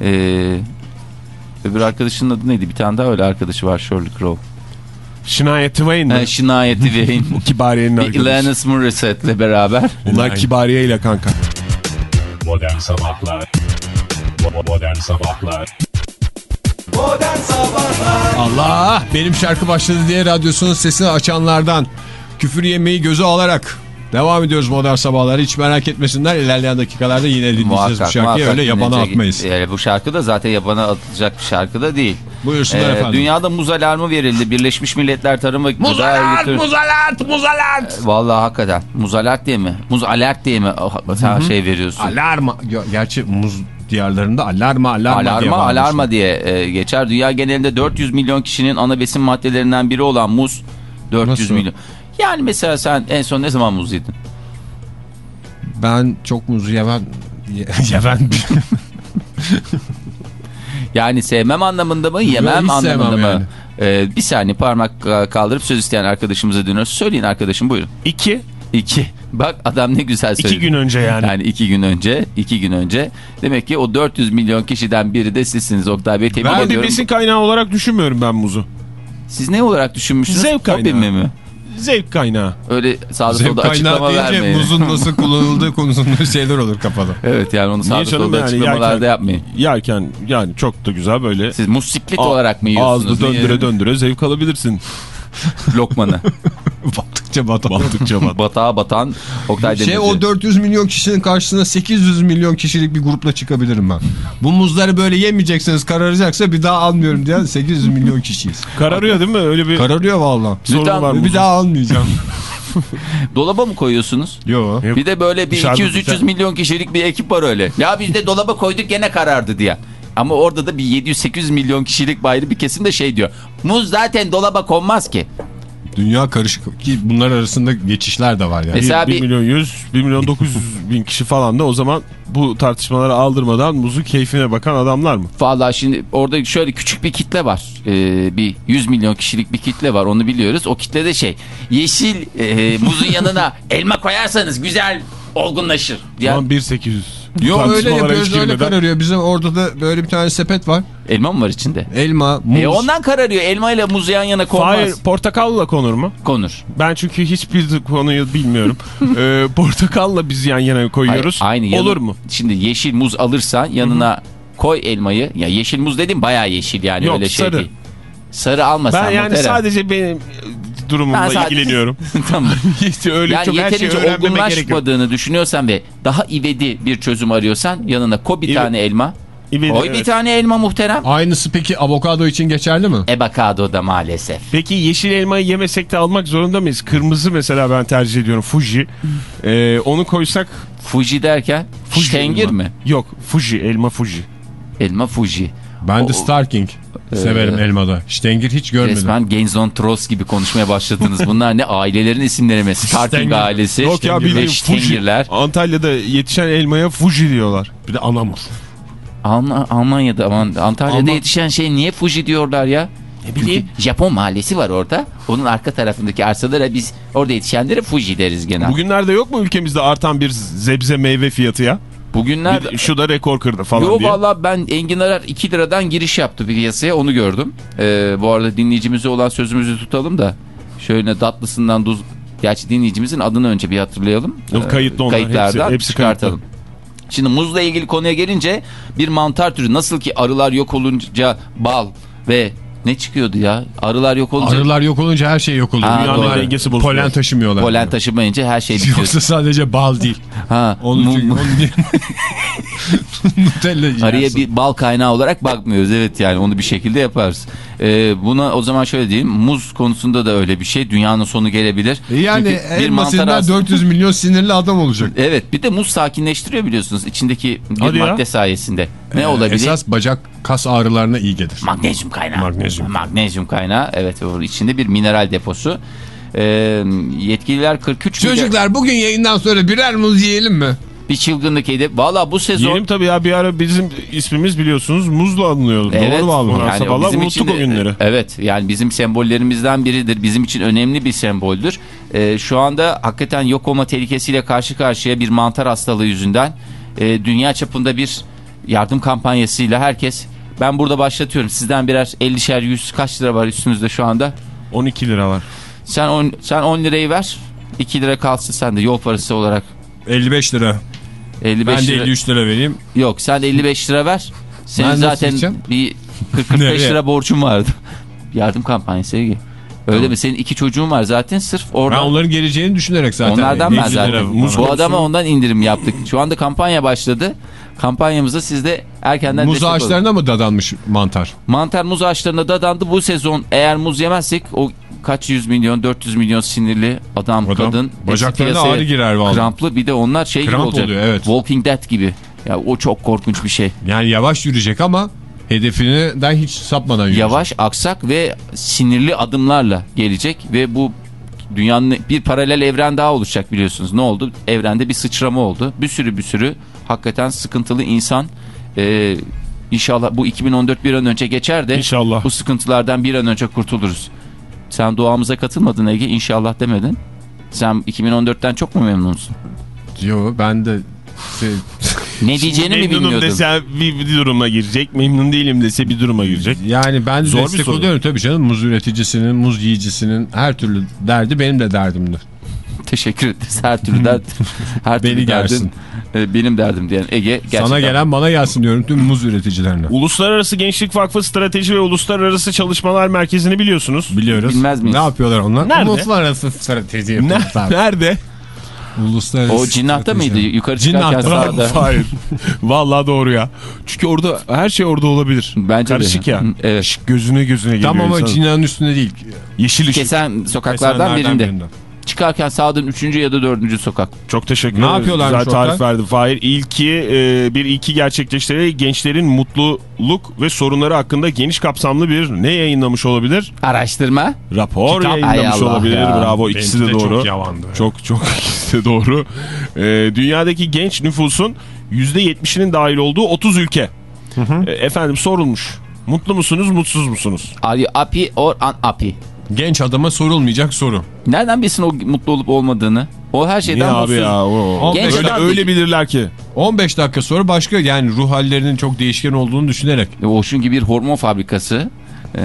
[SPEAKER 5] Ee, öbür arkadaşının adı neydi? Bir tane daha öyle arkadaşı var Shirley Crow.
[SPEAKER 6] Shania Twain mi?
[SPEAKER 5] Şinayet Twain.
[SPEAKER 6] Kibariye'nin
[SPEAKER 5] Bir
[SPEAKER 6] arkadaşı.
[SPEAKER 5] Alanis Morissette'le beraber.
[SPEAKER 6] Bunlar Kibariye ile kanka.
[SPEAKER 2] Modern Sabahlar Modern Sabahlar
[SPEAKER 3] Modern Sabahlar
[SPEAKER 4] Allah benim şarkı başladı diye radyosunun sesini açanlardan küfür yemeyi göze alarak devam ediyoruz modern sabahlar. Hiç merak etmesinler ilerleyen dakikalarda yine dinleyeceğiz bu şarkıyı öyle yabana atmayız.
[SPEAKER 5] Ee, bu şarkı da zaten yabana atılacak bir şarkı da değil.
[SPEAKER 4] Buyursunlar
[SPEAKER 5] Ee,
[SPEAKER 4] efendim.
[SPEAKER 5] Dünyada muz alarmı verildi. Birleşmiş Milletler Tarım ve Gıda Örgütü.
[SPEAKER 4] muz alert, muz alert.
[SPEAKER 5] Vallahi hakikaten. Muz alert diye mi? Muz alert diye mi Oh, sen şey veriyorsun?
[SPEAKER 4] Alarma. Gerçi muz diyarlarında alarma alarma diye
[SPEAKER 5] Alarma
[SPEAKER 4] bağırmışlar.
[SPEAKER 5] alarma diye e, geçer. Dünya genelinde 400 milyon kişinin ana besin maddelerinden biri olan muz 400
[SPEAKER 4] Nasıl?
[SPEAKER 5] milyon. Yani mesela sen en son ne zaman muz yedin?
[SPEAKER 4] Ben çok muz yemem. Ye- Yemem.
[SPEAKER 5] Yani sevmem anlamında mı, yemem
[SPEAKER 4] hiç
[SPEAKER 5] anlamında mı?
[SPEAKER 4] yani.
[SPEAKER 5] Ee, bir saniye parmak kaldırıp söz isteyen arkadaşımıza dönüyoruz. Söyleyin arkadaşım buyurun.
[SPEAKER 6] İki,
[SPEAKER 5] İki. Bak adam ne güzel söyledi.
[SPEAKER 6] İki gün önce yani.
[SPEAKER 5] Yani iki gün önce, iki gün önce. Demek ki o 400 milyon kişiden biri de sizsiniz Oktay Bey. Tebrik
[SPEAKER 6] Ben
[SPEAKER 5] ediyorum.
[SPEAKER 6] besin kaynağı olarak düşünmüyorum ben muzu.
[SPEAKER 5] Siz ne olarak düşünmüşsünüz?
[SPEAKER 6] Zevk kaynağı.
[SPEAKER 5] Hobi mi mi?
[SPEAKER 6] Zevk kaynağı.
[SPEAKER 5] Öyle sağda
[SPEAKER 4] Zevk
[SPEAKER 5] solda açıklama vermeyin.
[SPEAKER 4] muzun nasıl kullanıldığı konusunda şeyler olur kafada.
[SPEAKER 5] Evet yani onu sağda solda
[SPEAKER 6] yani
[SPEAKER 5] açıklamalarda
[SPEAKER 6] yerken-
[SPEAKER 5] yapmayın.
[SPEAKER 6] Yerken yani çok da güzel böyle.
[SPEAKER 5] Siz musiklet olarak mı yiyorsunuz?
[SPEAKER 6] Ağızda döndüre döndüre zevk alabilirsin.
[SPEAKER 5] Lokmanı.
[SPEAKER 4] Battıkça batar.
[SPEAKER 6] Battıkça bat.
[SPEAKER 5] Batağa batan Oktay
[SPEAKER 4] Şey
[SPEAKER 5] Demirci.
[SPEAKER 4] o 400 milyon kişinin karşısına 800 milyon kişilik bir grupla çıkabilirim ben. Bu muzları böyle yemeyeceksiniz kararacaksa bir daha almıyorum diye 800 milyon kişiyiz.
[SPEAKER 6] Kararıyor değil mi? Öyle bir
[SPEAKER 4] Kararıyor valla.
[SPEAKER 5] Lütfen
[SPEAKER 6] var
[SPEAKER 4] Bir daha almayacağım.
[SPEAKER 5] Dolaba mı koyuyorsunuz?
[SPEAKER 4] Yo.
[SPEAKER 6] Yok.
[SPEAKER 5] Bir de böyle bir
[SPEAKER 6] Dışarıda
[SPEAKER 5] 200-300
[SPEAKER 6] dışarı-
[SPEAKER 5] milyon kişilik bir ekip var öyle. Ya biz de dolaba koyduk gene karardı diye. Ama orada da bir 700-800 milyon kişilik bayırı bir kesim de şey diyor. Muz zaten dolaba konmaz ki.
[SPEAKER 4] Dünya karışık ki bunlar arasında geçişler de var yani.
[SPEAKER 5] Mesela
[SPEAKER 6] 1
[SPEAKER 5] bir-
[SPEAKER 6] milyon 100, 1 milyon 900 bin kişi falan da o zaman bu tartışmaları aldırmadan muzu keyfine bakan adamlar mı?
[SPEAKER 5] Vallahi şimdi orada şöyle küçük bir kitle var. Ee, bir 100 milyon kişilik bir kitle var onu biliyoruz. O kitlede şey yeşil e, muzun yanına elma koyarsanız güzel olgunlaşır.
[SPEAKER 6] Şu
[SPEAKER 5] Ya,
[SPEAKER 6] an 1800.
[SPEAKER 4] Yo öyle yapıyoruz öyle kararıyor. Bizim orada da böyle bir tane sepet var.
[SPEAKER 5] elma mı var içinde?
[SPEAKER 4] Elma, muz.
[SPEAKER 5] E ondan kararıyor. Elma ile muzu yan yana konmaz.
[SPEAKER 6] Hayır portakalla konur mu?
[SPEAKER 5] Konur.
[SPEAKER 6] Ben çünkü hiçbir konuyu bilmiyorum. ee, portakalla biz yan yana koyuyoruz.
[SPEAKER 5] Hayır, aynı yanı-
[SPEAKER 6] Olur mu?
[SPEAKER 5] Şimdi yeşil muz alırsan yanına koy elmayı. Ya yeşil muz dedim bayağı yeşil yani
[SPEAKER 6] Yok,
[SPEAKER 5] öyle şey
[SPEAKER 6] sarı.
[SPEAKER 5] değil. Sarı almasan
[SPEAKER 6] Ben yani sadece benim durumumla
[SPEAKER 5] Ben sadece-
[SPEAKER 6] ilgileniyorum.
[SPEAKER 5] tamam.
[SPEAKER 6] Hiç öyle
[SPEAKER 5] Yani
[SPEAKER 6] çok her şeyi
[SPEAKER 5] yeterince
[SPEAKER 6] gerek yok.
[SPEAKER 5] olgunlaşmadığını düşünüyorsan ve daha ivedi bir çözüm arıyorsan yanına koy bir
[SPEAKER 6] İve-
[SPEAKER 5] tane elma.
[SPEAKER 6] İvedi,
[SPEAKER 5] Koy bir
[SPEAKER 6] evet.
[SPEAKER 5] tane elma muhterem.
[SPEAKER 4] Aynısı peki avokado için geçerli mi?
[SPEAKER 5] Ebakado da maalesef.
[SPEAKER 6] Peki yeşil elmayı yemesek de almak zorunda mıyız? Kırmızı mesela ben tercih ediyorum. Fuji. Ee, onu koysak...
[SPEAKER 5] Fuji derken
[SPEAKER 6] Fuji
[SPEAKER 5] Stengir
[SPEAKER 6] elma.
[SPEAKER 5] mi?
[SPEAKER 6] Yok. Fuji. Elma Fuji.
[SPEAKER 5] Elma Fuji.
[SPEAKER 4] Ben
[SPEAKER 5] O-
[SPEAKER 4] de Star King severim elmada. Stengir hiç görmedim.
[SPEAKER 5] Resmen Genzon Trost gibi konuşmaya başladınız. Bunlar ne ailelerin isimleri mi? Starking ailesi.
[SPEAKER 6] Yok ya
[SPEAKER 5] ve
[SPEAKER 6] bildiğin Fuji. Antalya'da yetişen elmaya Fuji diyorlar.
[SPEAKER 4] Bir de anamur.
[SPEAKER 5] Alm- Almanya'da aman Antalya'da
[SPEAKER 6] Alman-
[SPEAKER 5] yetişen şey niye Fuji diyorlar ya? Çünkü Japon mahallesi var orada. Onun arka tarafındaki arsalara biz orada yetişenlere Fuji deriz genel.
[SPEAKER 6] Bugünlerde yok mu ülkemizde artan bir zebze meyve fiyatı ya?
[SPEAKER 5] Bugünler
[SPEAKER 6] Bir şu da rekor kırdı falan
[SPEAKER 5] Yo
[SPEAKER 6] diye.
[SPEAKER 5] valla ben Engin Arar 2 liradan giriş yaptı piyasaya onu gördüm. Ee, bu arada dinleyicimize olan sözümüzü tutalım da şöyle tatlısından duz... Gerçi dinleyicimizin adını önce bir hatırlayalım. Ee,
[SPEAKER 6] kayıtlı onlar,
[SPEAKER 5] Kayıtlardan
[SPEAKER 6] hepsi- hepsi
[SPEAKER 5] çıkartalım. Şimdi muzla ilgili konuya gelince bir mantar türü nasıl ki arılar yok olunca bal ve ne çıkıyordu ya? Arılar yok olunca
[SPEAKER 4] Arılar yok olunca her şey yok oluyor.
[SPEAKER 5] Ha,
[SPEAKER 4] Dünyanın
[SPEAKER 5] doğru.
[SPEAKER 6] dengesi bozuluyor.
[SPEAKER 4] Polen taşımıyorlar.
[SPEAKER 5] polen taşımayınca her şey bitiyor.
[SPEAKER 4] Yoksa sadece bal değil.
[SPEAKER 5] ha,
[SPEAKER 4] Onun Nutella yersin.
[SPEAKER 5] Arıya bir bal kaynağı olarak bakmıyoruz. Evet yani onu bir şekilde yaparız. Ee, buna o zaman şöyle diyeyim. Muz konusunda da öyle bir şey. Dünyanın sonu gelebilir.
[SPEAKER 4] E Yani
[SPEAKER 5] Çünkü
[SPEAKER 4] en basitinden
[SPEAKER 5] aslında-
[SPEAKER 4] 400 milyon sinirli adam olacak.
[SPEAKER 5] Evet bir de muz sakinleştiriyor biliyorsunuz içindeki bir
[SPEAKER 6] Hadi ya.
[SPEAKER 5] madde sayesinde. Ne
[SPEAKER 4] Ee,
[SPEAKER 5] olabilir?
[SPEAKER 4] Esas bacak kas ağrılarına iyi gelir.
[SPEAKER 5] Magnezyum kaynağı.
[SPEAKER 6] Magnezyum.
[SPEAKER 5] Magnezyum kaynağı. Evet o içinde bir mineral deposu. Ee, yetkililer 43 milyar-
[SPEAKER 4] Çocuklar bugün yayından sonra birer muz yiyelim mi?
[SPEAKER 5] Bir çılgınlık edip valla bu sezon
[SPEAKER 6] Yiyelim tabii ya bir ara bizim ismimiz biliyorsunuz muzla anılıyordu.
[SPEAKER 5] Evet.
[SPEAKER 6] Doğru valla.
[SPEAKER 5] Yani bizim
[SPEAKER 6] unuttuk
[SPEAKER 5] için
[SPEAKER 6] o günleri.
[SPEAKER 5] Evet yani bizim sembollerimizden biridir. Bizim için önemli bir semboldür. Ee, şu anda hakikaten yok olma tehlikesiyle karşı karşıya bir mantar hastalığı yüzünden e, dünya çapında bir yardım kampanyasıyla herkes ben burada başlatıyorum. Sizden birer 50'şer 100 kaç lira var üstünüzde şu anda?
[SPEAKER 6] 12 lira var.
[SPEAKER 5] Sen 10, sen 10 lirayı ver. 2 lira kalsın sen de yol parası olarak.
[SPEAKER 4] 55 lira.
[SPEAKER 5] 55
[SPEAKER 4] Ben de
[SPEAKER 5] lira.
[SPEAKER 4] 53 lira vereyim.
[SPEAKER 5] Yok sen de 55 lira ver. Senin
[SPEAKER 4] Ben
[SPEAKER 5] zaten bir 40-45
[SPEAKER 4] Nereye?
[SPEAKER 5] lira borcun vardı. Yardım kampanyası Ege. Öyle mi? Senin iki çocuğun var zaten sırf
[SPEAKER 4] Ben
[SPEAKER 5] oradan.
[SPEAKER 4] onların geleceğini düşünerek zaten.
[SPEAKER 5] Onlardan ben
[SPEAKER 4] 50 lira
[SPEAKER 5] zaten. Bu adama ondan indirim yaptık. Şu anda kampanya başladı. Kampanyamızda siz de erkenden
[SPEAKER 4] Muz
[SPEAKER 5] destek olun.
[SPEAKER 4] ağaçlarına mı dadanmış mantar?
[SPEAKER 5] Mantar muz ağaçlarına dadandı. Bu sezon eğer muz yemezsek o kaç yüz milyon 400 milyon sinirli adam,
[SPEAKER 4] Adam,
[SPEAKER 5] kadın.
[SPEAKER 4] bacaklarına ağrı girer vallahi.
[SPEAKER 5] Kramplı bir de onlar şey gibi
[SPEAKER 4] Kramp
[SPEAKER 5] olacak.
[SPEAKER 4] oluyor, evet.
[SPEAKER 5] Walking Dead gibi. Ya o çok korkunç bir şey.
[SPEAKER 4] Yani yavaş yürüyecek ama hedefinden hiç sapmadan yürüyecek.
[SPEAKER 5] Yavaş, aksak ve sinirli adımlarla gelecek ve bu dünyanın bir paralel evren daha oluşacak biliyorsunuz. Ne oldu? Evrende bir sıçrama oldu. Bir sürü bir sürü hakikaten sıkıntılı insan e, inşallah bu 2014 bir an önce geçer de
[SPEAKER 6] İnşallah.
[SPEAKER 5] bu sıkıntılardan bir an önce kurtuluruz. Sen duamıza katılmadın Ege inşallah demedin. Sen 2014'ten çok mu memnunsun?
[SPEAKER 4] Yo ben de şey,
[SPEAKER 5] Ne diyeceğini mi
[SPEAKER 6] Memnunum
[SPEAKER 5] bilmiyordun?
[SPEAKER 6] dese bir, bir duruma girecek. Memnun değilim dese bir duruma girecek.
[SPEAKER 4] yani ben
[SPEAKER 6] Zor bir
[SPEAKER 4] destek
[SPEAKER 6] soru.
[SPEAKER 4] oluyorum tabii canım. Muz üreticisinin, muz yiyicisinin her türlü derdi benim de derdimdir.
[SPEAKER 5] Teşekkür ederiz. Her türlü dert, her türlü
[SPEAKER 4] Beni
[SPEAKER 5] derdin,
[SPEAKER 4] gelsin.
[SPEAKER 5] e, benim derdim diyen Ege gerçekten.
[SPEAKER 4] Sana gelen bana gelsin diyorum tüm muz üreticilerine.
[SPEAKER 6] Uluslararası Gençlik Vakfı Strateji ve Uluslararası Çalışmalar Merkezi'ni biliyorsunuz.
[SPEAKER 4] Biliyoruz.
[SPEAKER 5] Bilmez miyiz?
[SPEAKER 4] Ne yapıyorlar onlar?
[SPEAKER 6] Nerede?
[SPEAKER 4] Uluslararası strateji yapıyorlar.
[SPEAKER 6] Nerede?
[SPEAKER 4] Uluslararası
[SPEAKER 5] O cinnahta mıydı? Yukarı çıkarken
[SPEAKER 4] Cinnahta.
[SPEAKER 5] sağda.
[SPEAKER 6] Hayır. Vallahi doğru ya. Çünkü orada her şey orada olabilir.
[SPEAKER 5] Bence de.
[SPEAKER 6] Karışık ya.
[SPEAKER 5] Hı, evet.
[SPEAKER 6] Gözüne gözüne geliyor
[SPEAKER 4] Tam ama cinnahın üstünde değil.
[SPEAKER 6] Yeşil ışık.
[SPEAKER 5] Kesen sokaklardan
[SPEAKER 4] Kesenlerden
[SPEAKER 5] birinde. Çıkarken sağdan 3. ya da 4. sokak.
[SPEAKER 6] Çok teşekkür
[SPEAKER 4] Ne
[SPEAKER 6] ederim.
[SPEAKER 4] yapıyorlarmış
[SPEAKER 6] Güzel tarif
[SPEAKER 4] Oktay?
[SPEAKER 6] verdi Fahir. İlki e, bir ilki gerçekleştirerek gençlerin mutluluk ve sorunları hakkında geniş kapsamlı bir ne yayınlamış olabilir?
[SPEAKER 5] Araştırma.
[SPEAKER 6] Rapor
[SPEAKER 5] Kitap.
[SPEAKER 6] yayınlamış olabilir.
[SPEAKER 5] ya.
[SPEAKER 6] Bravo ikisi de,
[SPEAKER 4] Benimki de
[SPEAKER 6] doğru.
[SPEAKER 4] çok yavandı.
[SPEAKER 6] Çok çok ikisi de doğru. E, dünyadaki genç nüfusun %70'inin dahil olduğu 30 ülke. E, efendim sorulmuş. Mutlu musunuz, mutsuz musunuz?
[SPEAKER 5] Are you happy or unhappy?
[SPEAKER 4] Genç adama sorulmayacak soru.
[SPEAKER 5] Nereden bilsin o mutlu olup olmadığını? O her şeyden
[SPEAKER 6] Niye abi
[SPEAKER 5] mutsuz.
[SPEAKER 6] ya? O,
[SPEAKER 5] Genç
[SPEAKER 6] öyle,
[SPEAKER 5] adam
[SPEAKER 6] öyle bilirler ki.
[SPEAKER 4] 15 dakika sonra başka yani ruh hallerinin çok değişken olduğunu düşünerek.
[SPEAKER 5] E, O çünkü bir hormon fabrikası. Ee,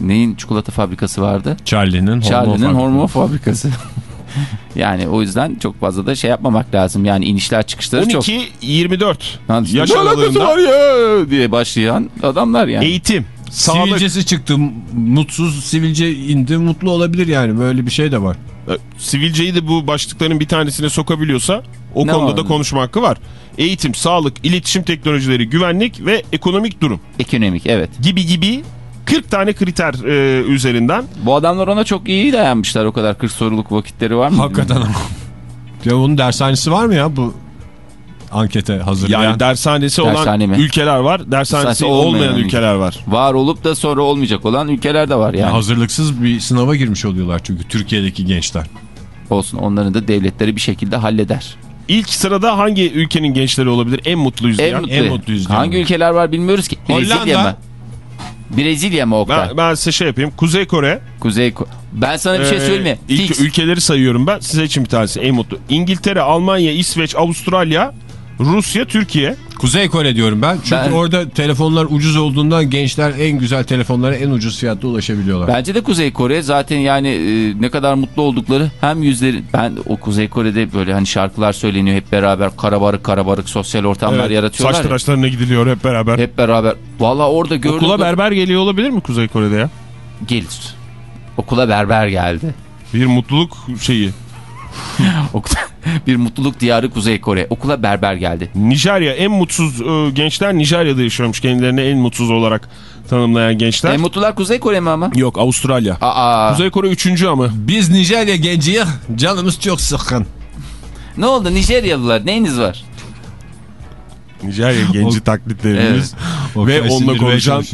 [SPEAKER 5] neyin çikolata fabrikası vardı?
[SPEAKER 4] Charlie'nin
[SPEAKER 5] Charlie'nin
[SPEAKER 4] hormon
[SPEAKER 5] hormon fabrikası. yani o yüzden çok fazla da şey yapmamak lazım. Yani inişler çıkışları çok.
[SPEAKER 6] 12-24
[SPEAKER 5] Lan işte
[SPEAKER 6] yaş aralığında
[SPEAKER 5] var ya diye başlayan adamlar yani.
[SPEAKER 6] eğitim, sağlık,
[SPEAKER 4] Sivilcesi çıktı mutsuz sivilce indi mutlu olabilir yani böyle bir şey de var.
[SPEAKER 6] E, sivilceyi de bu başlıkların bir tanesine sokabiliyorsa o
[SPEAKER 5] Ne
[SPEAKER 6] konuda
[SPEAKER 5] var?
[SPEAKER 6] da konuşma hakkı var. Eğitim, sağlık, iletişim teknolojileri, güvenlik ve ekonomik durum
[SPEAKER 5] Ekonomik evet.
[SPEAKER 6] gibi gibi 40 tane kriter e, üzerinden
[SPEAKER 5] Bu adamlar ona çok iyi dayanmışlar o kadar 40 soruluk vakitleri var mı?
[SPEAKER 4] Hakikaten ama. Ya onun dershanesi var mı ya bu ankete hazırlayan?
[SPEAKER 6] yani dershanesi
[SPEAKER 5] Dershane
[SPEAKER 6] olan
[SPEAKER 5] mi?
[SPEAKER 6] ülkeler var, dershanesi olmayan,
[SPEAKER 5] olmayan
[SPEAKER 6] ülkeler var.
[SPEAKER 5] Var olup da sonra olmayacak olan ülkeler de var yani.
[SPEAKER 4] Hazırlıksız bir sınava girmiş oluyorlar çünkü Türkiye'deki gençler.
[SPEAKER 5] Olsun onların da devletleri bir şekilde halleder.
[SPEAKER 6] İlk sırada hangi ülkenin gençleri olabilir? En mutluyuz
[SPEAKER 5] En
[SPEAKER 6] diyen.
[SPEAKER 5] mutlu.
[SPEAKER 4] en mutluyuz
[SPEAKER 5] Hangi
[SPEAKER 4] yani.
[SPEAKER 5] ülkeler var bilmiyoruz ki. Brezilya
[SPEAKER 4] Hollanda.
[SPEAKER 5] mı? Brezilya mı Oktay?
[SPEAKER 6] Ben, ben size şey yapayım. Kuzey Kore.
[SPEAKER 5] Kuzey Ko- Ben sana bir şey
[SPEAKER 6] Ee,
[SPEAKER 5] söyleyeyim mi?
[SPEAKER 6] ilk
[SPEAKER 5] Fix.
[SPEAKER 6] ülkeleri sayıyorum ben. Size için bir tanesi en mutlu. İngiltere, Almanya, İsveç, Avustralya, Rusya, Türkiye.
[SPEAKER 4] Kuzey Kore diyorum ben. Çünkü
[SPEAKER 5] Ben-
[SPEAKER 4] orada telefonlar ucuz olduğundan gençler en güzel telefonlara en ucuz fiyatta ulaşabiliyorlar.
[SPEAKER 5] Bence de Kuzey Kore zaten yani e, ne kadar mutlu oldukları hem yüzleri ben o Kuzey Kore'de böyle hani şarkılar söyleniyor hep beraber karabarık karabarık sosyal ortamlar
[SPEAKER 6] Evet,
[SPEAKER 5] yaratıyorlar.
[SPEAKER 6] Saç
[SPEAKER 5] ya.
[SPEAKER 6] tıraşlarına gidiliyor hep beraber.
[SPEAKER 5] Hep beraber. Valla orada gördüm.
[SPEAKER 6] Okula berber geliyor olabilir mi Kuzey Kore'de ya?
[SPEAKER 5] Gelir. Okula berber geldi.
[SPEAKER 6] Bir mutluluk şeyi.
[SPEAKER 5] Okula- bir mutluluk diyarı Kuzey Kore. Okula berber geldi.
[SPEAKER 6] Nijerya en mutsuz e, gençler Nijerya'da yaşıyormuş. Kendilerini en mutsuz olarak tanımlayan gençler.
[SPEAKER 5] En mutlular Kuzey Kore mi ama?
[SPEAKER 6] Yok Avustralya.
[SPEAKER 5] Aa,
[SPEAKER 6] Kuzey Kore üçüncü ama.
[SPEAKER 4] Biz Nijerya genciyiz. Canımız çok sıkkın.
[SPEAKER 5] ne oldu Nijeryalılar neyiniz var?
[SPEAKER 6] Nijerya genci taklitlerimiz.
[SPEAKER 4] O
[SPEAKER 6] Ve onunla konuşan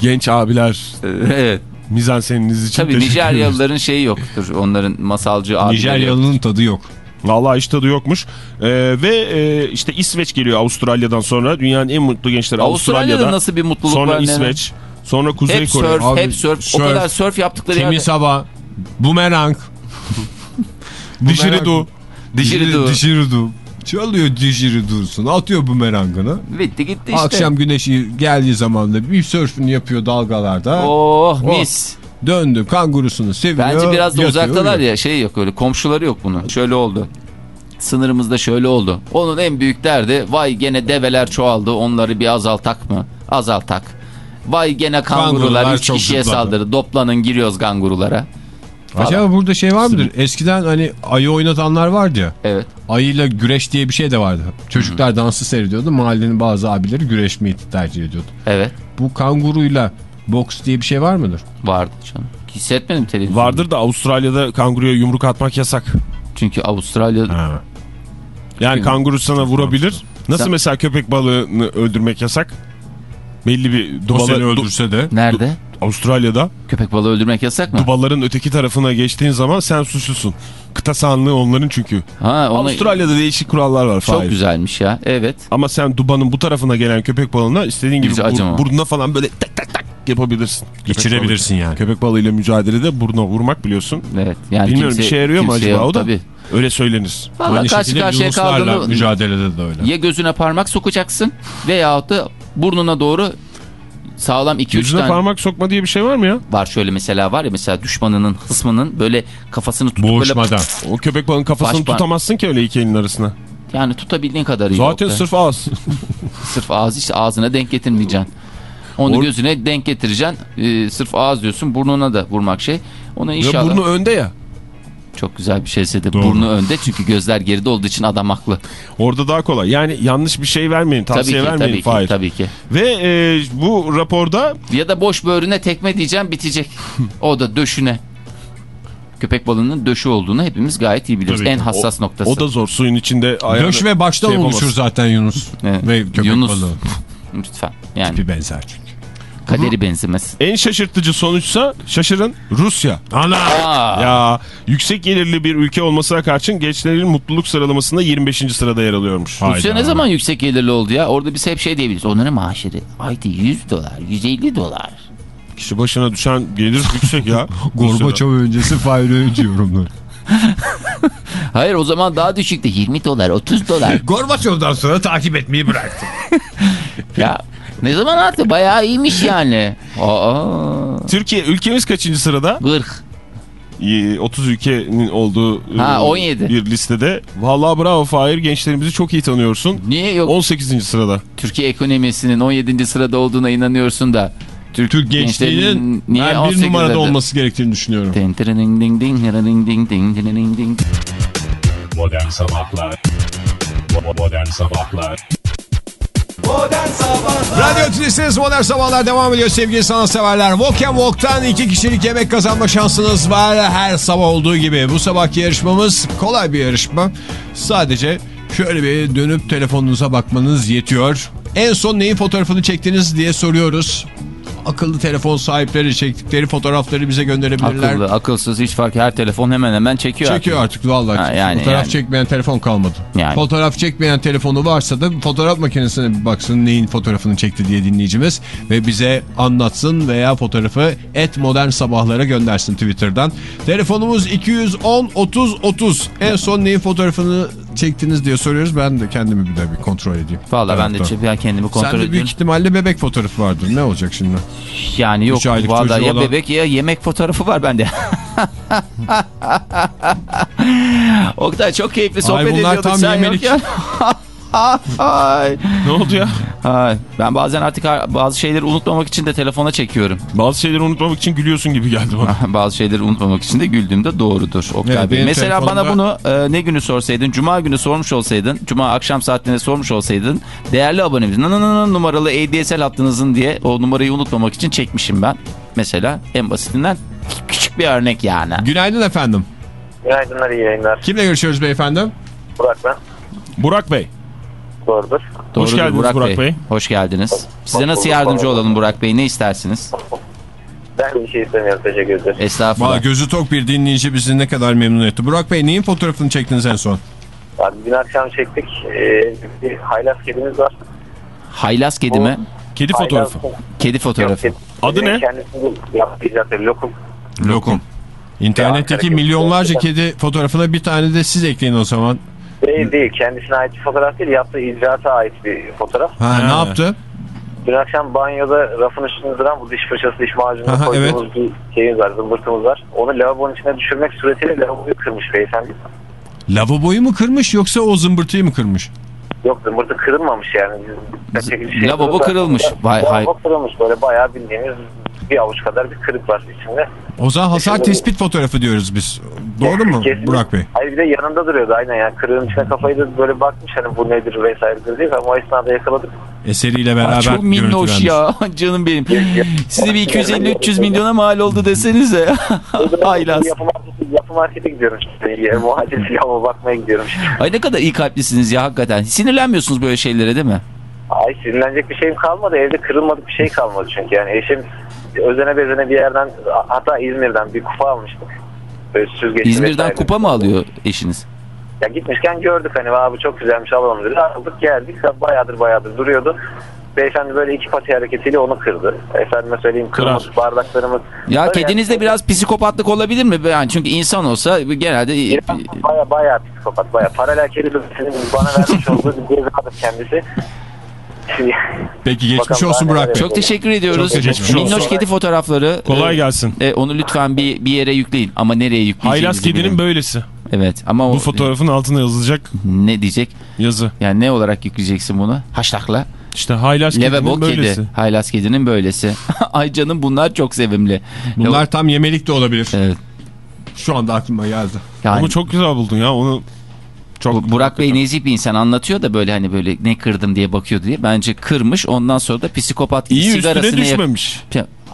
[SPEAKER 6] genç abiler.
[SPEAKER 5] evet.
[SPEAKER 6] Mizanseniniz için
[SPEAKER 5] Tabii. Nijeryalıların şeyi yoktur. Onların masalcı abileri.
[SPEAKER 4] Nijeryalı'nın tadı yok.
[SPEAKER 6] Vallahi hiç tadı yokmuş. Ee, ve e, işte İsveç geliyor Avustralya'dan sonra. Dünyanın en mutlu gençleri
[SPEAKER 5] Avustralya'da
[SPEAKER 6] Avustralya'da.
[SPEAKER 5] nasıl bir mutluluk
[SPEAKER 6] Sonra
[SPEAKER 5] var? neler?
[SPEAKER 6] İsveç. Sonra Kuzey
[SPEAKER 5] Hep
[SPEAKER 6] Kore.
[SPEAKER 5] surf,
[SPEAKER 4] Abi,
[SPEAKER 5] hep surf. O
[SPEAKER 4] surf,
[SPEAKER 5] kadar surf yaptıkları yerde.
[SPEAKER 4] Temiz hava, bumerang.
[SPEAKER 6] Dişiridu.
[SPEAKER 5] Didgeridoo.
[SPEAKER 4] Dişiridu. Çalıyor dişiridusunu, atıyor bumerangını.
[SPEAKER 5] Bitti gitti işte.
[SPEAKER 4] Akşam güneşi geldiği zaman da bir sörfünü yapıyor dalgalarda.
[SPEAKER 5] Oh
[SPEAKER 4] Oh.
[SPEAKER 5] mis.
[SPEAKER 4] Döndü kangurusunu seviyor.
[SPEAKER 5] Bence biraz da
[SPEAKER 4] yatıyor,
[SPEAKER 5] uzaktalar
[SPEAKER 4] uyuyor.
[SPEAKER 5] ya şey yok öyle komşuları yok bunun. Şöyle oldu. Sınırımızda şöyle oldu. Onun en büyük derdi vay gene develer çoğaldı onları bir azaltak mı? Azaltak. Vay gene kangurular
[SPEAKER 4] Kangurular
[SPEAKER 5] 3
[SPEAKER 4] çok
[SPEAKER 5] kişiye saldırdı. Toplanın giriyoruz kangurulara. Falan.
[SPEAKER 4] Acaba burada şey var mıdır? Eskiden hani ayı oynatanlar vardı ya.
[SPEAKER 5] Evet.
[SPEAKER 4] Ayıyla güreş diye bir şey de vardı. Çocuklar dansı seyrediyordu. Mahallenin bazı abileri güreşmeyi tercih ediyordu.
[SPEAKER 5] Evet.
[SPEAKER 4] Bu kanguruyla boks diye bir şey var mıdır?
[SPEAKER 5] Vardı canım. Hissetmedim televizyonda.
[SPEAKER 6] Vardır da Avustralya'da kanguruya yumruk atmak yasak.
[SPEAKER 5] Çünkü Avustralya
[SPEAKER 6] Yani kanguru sana vurabilir. Nasıl
[SPEAKER 5] Sen-
[SPEAKER 6] mesela köpek balığını öldürmek yasak? Belli bir
[SPEAKER 4] O
[SPEAKER 6] dubala,
[SPEAKER 4] seni
[SPEAKER 6] du-
[SPEAKER 4] öldürse de.
[SPEAKER 5] nerede?
[SPEAKER 6] Avustralya'da
[SPEAKER 5] Köpek balığı öldürmek yasak mı?
[SPEAKER 6] dubaların öteki tarafına geçtiğin zaman sen suçlusun. Kıta sahanlığı onların çünkü.
[SPEAKER 5] Ha, onu...
[SPEAKER 6] Avustralya'da değişik kurallar var.
[SPEAKER 5] Çok
[SPEAKER 6] Fahir.
[SPEAKER 5] güzelmiş ya. Evet.
[SPEAKER 6] Ama sen dubanın bu tarafına gelen köpek balığına istediğin gibi bur- burnuna falan böyle tak tak tak yapabilirsin. Köpek
[SPEAKER 4] Geçirebilirsin
[SPEAKER 6] balığı.
[SPEAKER 4] yani.
[SPEAKER 6] Köpek balığıyla mücadelede buruna vurmak biliyorsun.
[SPEAKER 5] Evet. Yani
[SPEAKER 6] Bilmiyorum
[SPEAKER 5] kimse-
[SPEAKER 6] işe yarıyor mu acaba
[SPEAKER 5] yok,
[SPEAKER 6] o da?
[SPEAKER 5] Tabii.
[SPEAKER 6] Öyle söylenir.
[SPEAKER 5] Vallahi
[SPEAKER 4] Aynı
[SPEAKER 5] karşı karşıya kaldığında
[SPEAKER 4] mücadelede de öyle.
[SPEAKER 5] ya gözüne parmak sokacaksın veyahut da burnuna doğru sağlam 2-3
[SPEAKER 6] Yüzüne
[SPEAKER 5] tane
[SPEAKER 6] parmak sokma diye bir şey var mı ya?
[SPEAKER 5] var şöyle mesela var ya mesela düşmanının hısmının böyle kafasını tutup böyle
[SPEAKER 4] Boğuşmadan.
[SPEAKER 6] O köpek balığının kafasını
[SPEAKER 5] Başba-
[SPEAKER 6] tutamazsın ki öyle iki elin arasına.
[SPEAKER 5] yani tutabildiğin kadarıyla.
[SPEAKER 6] Zaten sırf ağız.
[SPEAKER 5] Sırf ağız işte ağzına denk getirmeyeceksin. Onu
[SPEAKER 6] Or-
[SPEAKER 5] gözüne denk getireceksin. Ee, sırf ağız diyorsun burnuna da vurmak şey.
[SPEAKER 6] Ve
[SPEAKER 5] inşallah
[SPEAKER 6] burnu önde ya.
[SPEAKER 5] Çok güzel bir şey söyledi.
[SPEAKER 4] Doğru.
[SPEAKER 5] Burnu önde çünkü gözler geride olduğu için adam haklı.
[SPEAKER 6] Orada daha kolay. Yani yanlış bir şey vermeyin, tavsiye
[SPEAKER 5] tabii ki
[SPEAKER 6] vermeyin
[SPEAKER 5] tabii ki, tabii ki.
[SPEAKER 6] Ve e, bu raporda
[SPEAKER 5] Ya da boş böğrüne tekme diyeceğim bitecek. o da döşüne. Köpek balığının döşü olduğunu hepimiz gayet iyi biliyoruz.
[SPEAKER 6] Tabii
[SPEAKER 5] en
[SPEAKER 6] ki.
[SPEAKER 5] hassas noktası.
[SPEAKER 6] o da zor suyun içinde ayağını
[SPEAKER 4] Döş ve baştan
[SPEAKER 6] şey
[SPEAKER 4] oluşur zaten Yunus.
[SPEAKER 5] Evet.
[SPEAKER 4] Ve köpek
[SPEAKER 5] Yunus.
[SPEAKER 4] balığı.
[SPEAKER 5] Lütfen. Yani
[SPEAKER 4] Bir benzer çünkü.
[SPEAKER 5] Kaderi benzemez.
[SPEAKER 6] En şaşırtıcı sonuçsa şaşırın Rusya.
[SPEAKER 4] Ana!
[SPEAKER 5] Aa,
[SPEAKER 6] Ya yüksek gelirli bir ülke olmasına karşın gençlerin mutluluk sıralamasında 25. sırada yer alıyormuş.
[SPEAKER 4] Hayda.
[SPEAKER 5] Rusya ne zaman yüksek gelirli oldu ya? Orada biz hep şey diyebiliriz. Onların maaşları ayda 100 dolar, 150 dolar.
[SPEAKER 6] Kişi başına düşen gelir yüksek ya.
[SPEAKER 4] Gorbaçov öncesi Fahir Öğünç yorumları.
[SPEAKER 5] Hayır o zaman daha düşüktü. 20 dolar, 30 dolar.
[SPEAKER 4] Gorbaçov'dan sonra takip etmeyi bıraktı.
[SPEAKER 5] ya ne zaman artık bayağı iyiymiş yani. Aa.
[SPEAKER 6] Türkiye ülkemiz kaçıncı sırada?
[SPEAKER 5] 40.
[SPEAKER 6] 30 ee, ülkenin olduğu
[SPEAKER 5] ha,
[SPEAKER 6] ıı,
[SPEAKER 5] 17.
[SPEAKER 6] bir listede. Vallahi bravo Fahir gençlerimizi çok iyi tanıyorsun.
[SPEAKER 5] Niye yok?
[SPEAKER 6] 18. sırada.
[SPEAKER 5] Türkiye ekonomisinin 17. sırada olduğuna inanıyorsun da. Türk,
[SPEAKER 4] Türk gençliğinin
[SPEAKER 5] niye
[SPEAKER 4] ben bir numarada
[SPEAKER 5] adı?
[SPEAKER 4] olması gerektiğini düşünüyorum.
[SPEAKER 2] Modern Sabahlar Modern Sabahlar
[SPEAKER 3] Modern Sabahlar
[SPEAKER 4] Radyo Tülesi'niz Modern Sabahlar devam ediyor sevgili sanatseverler. Walk and Walk'tan iki kişilik yemek kazanma şansınız var her sabah olduğu gibi. Bu sabahki yarışmamız kolay bir yarışma. Sadece şöyle bir dönüp telefonunuza bakmanız yetiyor. En son neyin fotoğrafını çektiniz diye soruyoruz. Akıllı telefon sahipleri çektikleri fotoğrafları bize gönderebilirler.
[SPEAKER 5] Akıllı, akılsız hiç fark her telefon hemen hemen çekiyor.
[SPEAKER 4] Çekiyor artık vallahi.
[SPEAKER 5] Ha, yani,
[SPEAKER 4] fotoğraf
[SPEAKER 5] yani.
[SPEAKER 4] çekmeyen telefon kalmadı.
[SPEAKER 5] Yani.
[SPEAKER 4] Fotoğraf çekmeyen telefonu varsa da fotoğraf makinesine bir baksın neyin fotoğrafını çekti diye dinleyicimiz ve bize anlatsın veya fotoğrafı et modern sabahlara göndersin Twitter'dan. Telefonumuz 210 30 30. En son neyin fotoğrafını çektiniz diye soruyoruz. Ben de kendimi bir de bir kontrol edeyim.
[SPEAKER 5] Valla ben de ben kendimi kontrol
[SPEAKER 4] Sen de büyük
[SPEAKER 5] ediyorum.
[SPEAKER 4] ihtimalle bebek fotoğrafı vardır. Ne olacak şimdi?
[SPEAKER 5] Yani yok valla ya
[SPEAKER 4] olan-
[SPEAKER 5] bebek ya yemek fotoğrafı var bende. Oktay çok keyifli sohbet
[SPEAKER 4] bunlar
[SPEAKER 5] ediyorduk
[SPEAKER 4] tam
[SPEAKER 5] sen
[SPEAKER 4] yemelik.
[SPEAKER 5] Ay.
[SPEAKER 6] Ne oldu ya?
[SPEAKER 5] Ben bazen artık bazı şeyleri unutmamak için de telefona çekiyorum.
[SPEAKER 6] Bazı şeyleri unutmamak için gülüyorsun gibi geldi bana.
[SPEAKER 5] bazı şeyleri unutmamak için de güldüğümde doğrudur. Oktay
[SPEAKER 4] Evet,
[SPEAKER 5] Bey. Mesela
[SPEAKER 4] telefonumda-
[SPEAKER 5] bana bunu e, ne günü sorsaydın, cuma günü sormuş olsaydın, cuma akşam saatlerinde sormuş olsaydın, değerli abonemiz numaralı ADSL hattınızın diye o numarayı unutmamak için çekmişim ben. Mesela en basitinden küçük bir örnek yani.
[SPEAKER 4] Günaydın efendim.
[SPEAKER 7] Günaydınlar, iyi yayınlar.
[SPEAKER 4] Kimle görüşüyoruz beyefendi?
[SPEAKER 7] Burak ben.
[SPEAKER 6] Burak Bey.
[SPEAKER 7] Doğrudur.
[SPEAKER 6] Hoş geldiniz Burak Bey.
[SPEAKER 5] Hoş geldiniz. Size nasıl yardımcı olalım Burak Bey? Ne istersiniz?
[SPEAKER 7] Ben bir şey istemiyorum, teşekkür ederim.
[SPEAKER 5] Estağfurullah.
[SPEAKER 4] Valla gözü tok bir dinleyici bizi ne kadar memnun etti. Burak Bey neyin fotoğrafını çektiniz en son?
[SPEAKER 7] Abi dün akşam çektik. Ee, bir haylaz kedimiz var.
[SPEAKER 5] Haylaz kedi mi?
[SPEAKER 6] Kedi
[SPEAKER 7] Haylaz-
[SPEAKER 6] fotoğrafı.
[SPEAKER 5] Kedi fotoğrafı.
[SPEAKER 7] Yok,
[SPEAKER 6] Adı ne?
[SPEAKER 7] Yaptığı lokum.
[SPEAKER 4] Lokum. İnternetteki milyonlarca kedi fotoğrafına bir tane de siz ekleyin o zaman.
[SPEAKER 7] Değil değil, kendisine ait bir fotoğraf değil, yaptığı icraata ait bir fotoğraf.
[SPEAKER 4] Ha, ne yaptı?
[SPEAKER 7] Dün akşam banyoda rafın üstünde duran bu diş fırçası, diş macunu
[SPEAKER 4] Aha,
[SPEAKER 7] koyduğumuz bir şeyimiz var, zımbırtımız var. Onu lavabonun içine düşürmek suretiyle lavaboyu kırmış beyefendi.
[SPEAKER 4] Lavaboyu mu kırmış yoksa o zımbırtıyı mı kırmış?
[SPEAKER 7] Yok zımbırtı kırılmamış yani. Biz-
[SPEAKER 5] Lavabo kırılmış. Vay, hay.
[SPEAKER 7] Lavabo kırılmış böyle bayağı bildiğimiz bir avuç kadar bir kırık var içinde.
[SPEAKER 4] O zaman hasar tespit fotoğrafı diyoruz biz. Doğru mu
[SPEAKER 7] Kesin-
[SPEAKER 4] Burak Bey?
[SPEAKER 7] Hayır bir de yanında duruyordu aynen yani kırığın içine kafayı da böyle bakmış hani bu nedir vesairedir diye ama o esnada yakaladık.
[SPEAKER 4] Eseriyle
[SPEAKER 5] Aa,
[SPEAKER 4] beraber
[SPEAKER 5] çok minnoş ya canım benim. Size bir 250-300 milyona mal oldu desenize. Haylaz.
[SPEAKER 7] Yapı markete, gidiyorum işte. Muhacir silahıma bakmaya gidiyorum işte.
[SPEAKER 5] Ay ne kadar iyi kalplisiniz ya hakikaten. Sinirlenmiyorsunuz böyle şeylere değil mi?
[SPEAKER 7] Ay sinirlenecek bir şeyim kalmadı. Evde kırılmadık bir şey kalmadı çünkü. Yani eşim özene bezene bir yerden hatta İzmir'den bir kupa almıştık. Böyle süzgeçli
[SPEAKER 5] İzmir'den
[SPEAKER 7] vesaire.
[SPEAKER 5] kupa mı alıyor eşiniz?
[SPEAKER 7] Ya gitmişken gördük hani abi çok güzelmiş alalım dedi. Aldık geldik. Bayağıdır bayağıdır duruyordu. Beyefendi böyle iki pati hareketiyle onu kırdı. Efendime söyleyeyim kırmızı bardaklarımız.
[SPEAKER 5] Ya
[SPEAKER 7] Tabii
[SPEAKER 5] kedinizde
[SPEAKER 7] yani-
[SPEAKER 5] biraz psikopatlık olabilir mi? Yani çünkü insan olsa genelde
[SPEAKER 7] Baya baya psikopat baya. Paralel kedi bana vermiş olduğu bir cezadır kendisi.
[SPEAKER 4] Peki geçmiş
[SPEAKER 7] Bakalım
[SPEAKER 4] olsun Burak Bey.
[SPEAKER 5] çok teşekkür ediyoruz.
[SPEAKER 6] Çok geçmiş olsun.
[SPEAKER 5] Minnoş kedi fotoğrafları.
[SPEAKER 6] Kolay
[SPEAKER 5] e,
[SPEAKER 6] gelsin.
[SPEAKER 5] e, onu lütfen bir bir yere yükleyin ama nereye yükleyeceğinizi
[SPEAKER 6] Haylaz kedinin
[SPEAKER 5] bilin.
[SPEAKER 6] böylesi.
[SPEAKER 5] Evet ama o
[SPEAKER 6] Bu fotoğrafın altına yazılacak
[SPEAKER 5] ne diyecek?
[SPEAKER 6] yazı.
[SPEAKER 5] Yani ne olarak yükleyeceksin bunu? Haşlakla.
[SPEAKER 6] İşte haylaz kedinin böylesi.
[SPEAKER 5] kedi. Haylaz kedinin böylesi. Ay canım bunlar çok sevimli.
[SPEAKER 4] Bunlar tam yemelik de olabilir.
[SPEAKER 5] Evet.
[SPEAKER 4] Şu anda aklıma geldi.
[SPEAKER 5] Yani
[SPEAKER 6] Onu çok güzel buldun ya. Onu çok
[SPEAKER 5] bu- Burak Bey nezih bir insan anlatıyor da böyle hani böyle ne kırdım diye bakıyor diye. Bence kırmış ondan sonra da psikopat gibi
[SPEAKER 6] iyi üstüne
[SPEAKER 5] sigarasını
[SPEAKER 6] düşmemiş.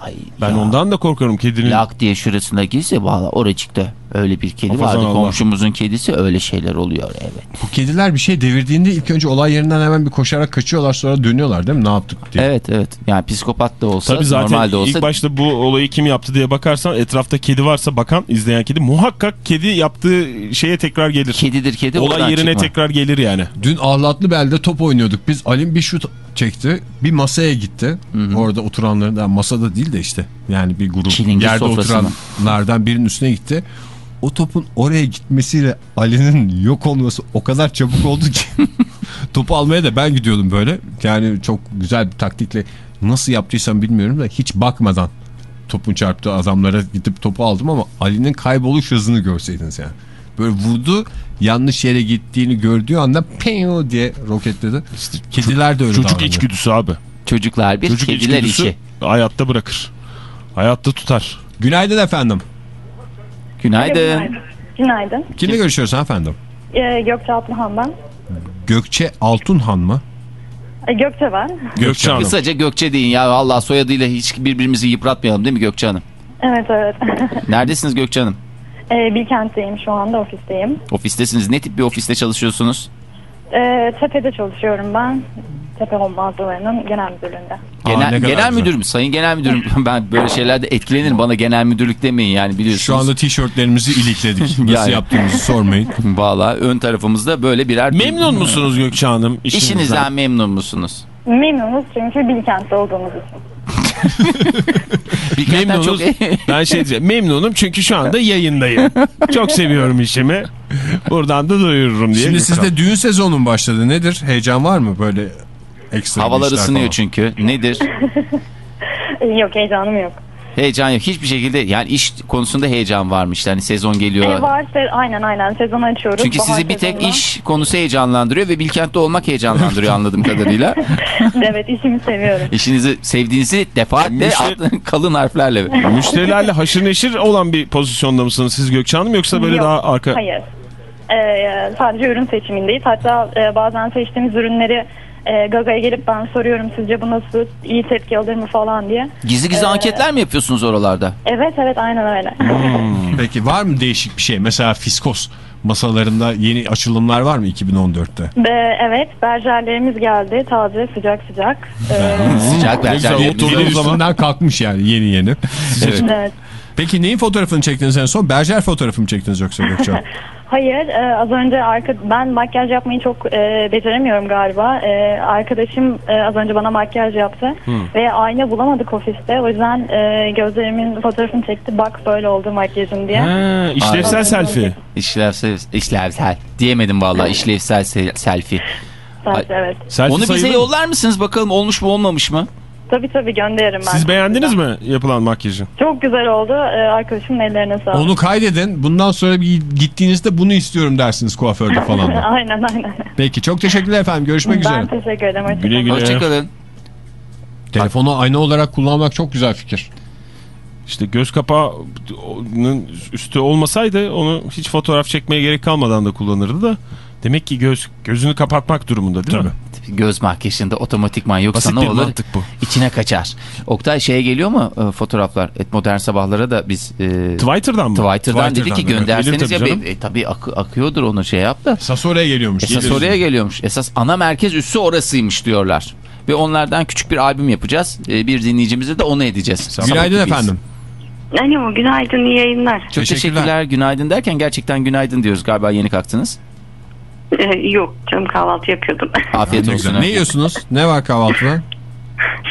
[SPEAKER 5] Ay
[SPEAKER 6] Ben
[SPEAKER 5] ya.
[SPEAKER 6] ondan da korkarım kedinin.
[SPEAKER 5] Lak diye şurasına girse valla oracıkta öyle bir kedi
[SPEAKER 6] Hafazan
[SPEAKER 5] vardı.
[SPEAKER 6] Allah.
[SPEAKER 5] Komşumuzun kedisi öyle şeyler oluyor evet.
[SPEAKER 4] Bu kediler bir şey devirdiğinde ilk önce olay yerinden hemen bir koşarak kaçıyorlar sonra dönüyorlar değil mi? Ne yaptık diye.
[SPEAKER 5] Evet evet yani psikopat da olsa
[SPEAKER 6] Tabii zaten
[SPEAKER 5] normal de olsa
[SPEAKER 6] ilk başta bu olayı kim yaptı diye bakarsan etrafta kedi varsa bakan izleyen kedi muhakkak kedi yaptığı şeye tekrar gelir.
[SPEAKER 5] kedidir kedi
[SPEAKER 6] Olay yerine
[SPEAKER 5] çıkma.
[SPEAKER 6] tekrar gelir yani.
[SPEAKER 4] Dün Ahlatlı Bel'de top oynuyorduk. Biz Alim bir şut çekti. Bir masaya gitti. Orada oturanların da masada değil de işte. Yani bir grup
[SPEAKER 5] Çilingir
[SPEAKER 4] yerde oturanlardan birinin üstüne gitti. O topun oraya gitmesiyle Ali'nin yok olması o kadar çabuk oldu ki. Topu almaya da ben gidiyordum böyle. Yani çok güzel bir taktikle nasıl yaptıysam bilmiyorum da hiç bakmadan topun çarptığı adamlara gidip topu aldım ama Ali'nin kayboluş hızını görseydiniz yani. Böyle vurdu yanlış yere gittiğini gördüğü anda peyo diye roketledi. Kediler de öyle
[SPEAKER 6] Çocuk
[SPEAKER 4] davranıyor.
[SPEAKER 6] içgüdüsü abi.
[SPEAKER 5] Çocuklar bir
[SPEAKER 6] Çocuk
[SPEAKER 5] kediler
[SPEAKER 6] içgüdüsü
[SPEAKER 5] içi.
[SPEAKER 6] hayatta bırakır. Hayatta tutar.
[SPEAKER 4] Günaydın efendim.
[SPEAKER 5] Günaydın.
[SPEAKER 8] Günaydın.
[SPEAKER 4] Kimle görüşüyoruz efendim?
[SPEAKER 8] Ee, Gökçe Atlıhan ben.
[SPEAKER 4] Gökçe Altunhan mı?
[SPEAKER 8] Ee, Gökçe ben.
[SPEAKER 6] Gökçe Hanım.
[SPEAKER 5] Kısaca Gökçe deyin ya Allah soyadıyla hiç birbirimizi yıpratmayalım değil mi Gökçe Hanım?
[SPEAKER 8] Evet evet.
[SPEAKER 5] Neredesiniz Gökçe Hanım?
[SPEAKER 8] ee, Bilkent'teyim şu anda ofisteyim.
[SPEAKER 5] Ofistesiniz. Ne tip bir ofiste çalışıyorsunuz?
[SPEAKER 8] Ee, Tepe'de çalışıyorum ben. Tepe Home mağazalarının genel müdürlüğünde.
[SPEAKER 5] Genel,
[SPEAKER 4] ne kadar
[SPEAKER 5] genel müdür mü? Sayın genel müdürüm ben böyle şeylerde etkilenirim. Bana genel müdürlük demeyin yani biliyorsunuz.
[SPEAKER 4] Şu anda tişörtlerimizi ilikledik. Nasıl
[SPEAKER 5] Yani.
[SPEAKER 4] yaptığımızı sormayın.
[SPEAKER 5] Valla ön tarafımızda böyle birer...
[SPEAKER 6] Memnun musunuz Gökçe Hanım?
[SPEAKER 5] İşinizden memnun musunuz?
[SPEAKER 8] Memnunuz çünkü Bilkent'te olduğumuz için.
[SPEAKER 6] Memnunuz.
[SPEAKER 5] çok...
[SPEAKER 6] ben şey diyeceğim. Memnunum çünkü şu anda yayındayım. Çok seviyorum işimi. Buradan da duyururum diye.
[SPEAKER 4] Şimdi sizde düğün sezonu mu başladı? Nedir? Heyecan var mı böyle ekstra
[SPEAKER 5] Havalar ısınıyor
[SPEAKER 4] falan?
[SPEAKER 5] çünkü. Nedir?
[SPEAKER 8] Yok heyecanım yok.
[SPEAKER 5] Heyecan yok. Hiçbir şekilde yani iş konusunda heyecan varmış. Yani sezon geliyor.
[SPEAKER 8] Ee, var aynen aynen sezon açıyoruz.
[SPEAKER 5] Çünkü
[SPEAKER 8] Bahar
[SPEAKER 5] sizi bir tek iş konusu heyecanlandırıyor ve Bilkent'te olmak heyecanlandırıyor anladığım kadarıyla.
[SPEAKER 8] evet işimi seviyorum.
[SPEAKER 5] İşinizi sevdiğinizi defaatle
[SPEAKER 6] Müşteri-
[SPEAKER 5] kalın harflerle.
[SPEAKER 6] Müşterilerle haşır neşir olan bir pozisyonda mısınız siz Gökçe Hanım yoksa böyle
[SPEAKER 8] Yok,
[SPEAKER 6] daha arka...
[SPEAKER 8] Hayır. Ee, sadece ürün seçimindeyiz. Hatta e, bazen seçtiğimiz ürünleri e, Gaga'ya gelip ben soruyorum sizce bu nasıl iyi tepki alır mı falan diye.
[SPEAKER 5] Gizli gizli anketler mi yapıyorsunuz oralarda?
[SPEAKER 8] Evet evet aynen öyle.
[SPEAKER 4] Peki var mı değişik bir şey? Mesela fiskos masalarında yeni açılımlar var mı 2014'te?
[SPEAKER 8] Ve evet berjerlerimiz geldi taze sıcak sıcak. Ee,
[SPEAKER 5] Sıcak berjerlerimiz
[SPEAKER 4] oturduğu üstünden kalkmış yani yeni yeni. Evet.
[SPEAKER 8] evet.
[SPEAKER 4] Peki neyin fotoğrafını çektiniz en son? Berjer fotoğrafı mı çektiniz yoksa Gökçe?
[SPEAKER 8] Hayır e, az önce arka, ben makyaj yapmayı çok e, beceremiyorum galiba. E, arkadaşım e, az önce bana makyaj yaptı ve ayna bulamadık ofiste. O yüzden e, gözlerimin fotoğrafını çekti. Bak böyle oldu makyajım diye.
[SPEAKER 6] Ha, işlevsel selfie.
[SPEAKER 5] İşlevsel, işlevsel. Diyemedim vallahi işlevsel se- selfie.
[SPEAKER 8] Sadece, evet.
[SPEAKER 6] Selfie
[SPEAKER 5] Onu bize
[SPEAKER 6] sayılır
[SPEAKER 5] yollar mısınız bakalım olmuş mu olmamış mı?
[SPEAKER 8] Tabii tabii gönderirim ben.
[SPEAKER 6] Siz beğendiniz mi yapılan makyajı?
[SPEAKER 8] Çok güzel oldu. E, arkadaşımın ellerine sağlık.
[SPEAKER 4] Onu kaydedin. Bundan sonra bir gittiğinizde bunu istiyorum dersiniz kuaförde falan.
[SPEAKER 8] aynen aynen.
[SPEAKER 4] Peki çok teşekkürler efendim. Görüşmek üzere.
[SPEAKER 8] Ben teşekkür ederim. Hoşçakalın.
[SPEAKER 6] Güle güle.
[SPEAKER 5] Hoşçakalın.
[SPEAKER 4] Telefonu ayna olarak kullanmak çok güzel fikir.
[SPEAKER 6] İşte göz kapağının üstü olmasaydı onu hiç fotoğraf çekmeye gerek kalmadan da kullanırdı da. Demek ki göz gözünü kapatmak durumunda değil mi?
[SPEAKER 5] Göz makyajında otomatikman yoksa
[SPEAKER 6] Basit
[SPEAKER 5] ne olur?
[SPEAKER 6] mantık bu.
[SPEAKER 5] İçine kaçar. Oktay şeye geliyor mu e, fotoğraflar? Et modern sabahlara da biz e,
[SPEAKER 6] Twitter'dan mı?
[SPEAKER 5] Twitter'dan dedi ki
[SPEAKER 4] Twitter'dan, evet.
[SPEAKER 5] gönderseniz
[SPEAKER 6] tabii
[SPEAKER 5] ya
[SPEAKER 6] canım.
[SPEAKER 5] be- e, tabii akı- akıyordur onu şey yap da.
[SPEAKER 4] Esas oraya geliyormuş.
[SPEAKER 5] Esas oraya geliyormuş. Esas ana merkez üssü orasıymış diyorlar. Ve onlardan küçük bir albüm yapacağız. E, bir dinleyicimize de onu edeceğiz.
[SPEAKER 4] Günaydın
[SPEAKER 5] Sabah
[SPEAKER 4] efendim.
[SPEAKER 9] Alo günaydın iyi yayınlar.
[SPEAKER 5] Çok
[SPEAKER 4] Teşekkürler.
[SPEAKER 5] teşekkürler. Günaydın derken gerçekten günaydın diyoruz. Galiba yeni kalktınız.
[SPEAKER 9] Ee, yok canım kahvaltı yapıyordum.
[SPEAKER 5] Afiyet olsun.
[SPEAKER 4] Ne yiyorsunuz? Ne var kahvaltıda?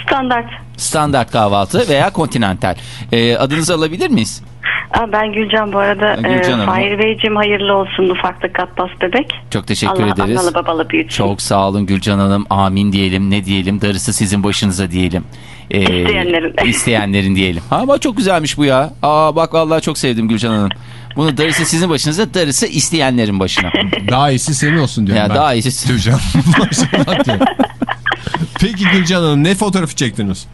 [SPEAKER 9] Standart.
[SPEAKER 5] Standart kahvaltı veya kontinental. Ee, adınızı alabilir miyiz?
[SPEAKER 9] Aa, ben Gülcan bu arada.
[SPEAKER 5] Gülcan Hanım.
[SPEAKER 9] Fahir Beyciğim hayırlı olsun ufaklık Abbas bebek.
[SPEAKER 5] Çok teşekkür
[SPEAKER 9] Allah,
[SPEAKER 5] ederiz.
[SPEAKER 9] Analı babalı büyütsün.
[SPEAKER 5] Çok sağ olun Gülcan Hanım. Amin diyelim. Ne diyelim? Darısı sizin başınıza diyelim. Ee,
[SPEAKER 9] İsteyenlerin.
[SPEAKER 5] isteyenlerin diyelim. Bak çok güzelmiş bu ya. Aa bak vallahi çok sevdim Gülcan Hanım. Bunu darısı sizin başınıza, darısı isteyenlerin başına.
[SPEAKER 4] Daha iyisi senin olsun diyorum
[SPEAKER 5] ya
[SPEAKER 4] ben.
[SPEAKER 5] daha iyisi.
[SPEAKER 4] Gülcan. Peki Gülcan Hanım ne fotoğrafı çektiniz?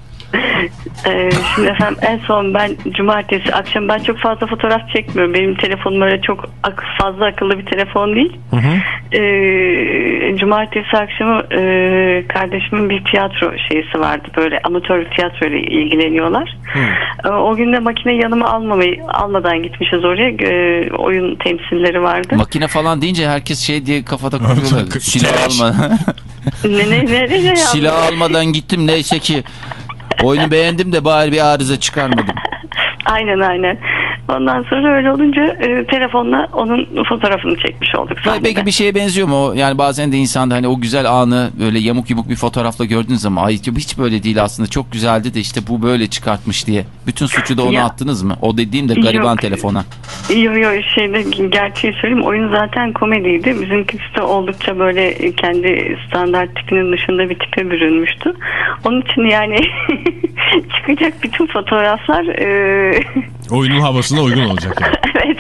[SPEAKER 9] Ee, şimdi efendim en son ben cumartesi akşam ben çok fazla fotoğraf çekmiyorum. Benim telefonum öyle çok ak- fazla akıllı bir telefon değil. Ee, cumartesi akşamı e, kardeşimin bir tiyatro şeysi vardı. Böyle amatör tiyatro ile ilgileniyorlar. Ee, o gün de makine yanıma almamayı almadan gitmişiz oraya. Ee, oyun temsilleri vardı.
[SPEAKER 5] Makine falan deyince herkes şey diye kafada kuruyorlar. Silah alma.
[SPEAKER 9] ne ne ne ne, ne
[SPEAKER 5] Silah almadan gittim neyse ki. Oyunu beğendim de bari bir arıza çıkarmadım.
[SPEAKER 9] Aynen aynen. Ondan sonra öyle olunca e, telefonla onun fotoğrafını çekmiş olduk. sahnede.
[SPEAKER 5] Peki bir şeye benziyor mu? Yani bazen de insanda hani o güzel anı böyle yamuk yumuk bir fotoğrafla gördüğünüz zaman ay hiç böyle değil aslında çok güzeldi de işte bu böyle çıkartmış diye. Bütün suçu da ona
[SPEAKER 9] Ya.
[SPEAKER 5] attınız mı? O dediğim de gariban
[SPEAKER 9] Yok.
[SPEAKER 5] telefona.
[SPEAKER 9] Yo yo şeyde gerçeği söyleyeyim oyun zaten komediydi. Bizimkisi de oldukça böyle kendi standart tipinin dışında bir tipe bürünmüştü. Onun için yani çıkacak bütün fotoğraflar e,
[SPEAKER 4] Oyunun havasına uygun olacak yani.
[SPEAKER 9] evet.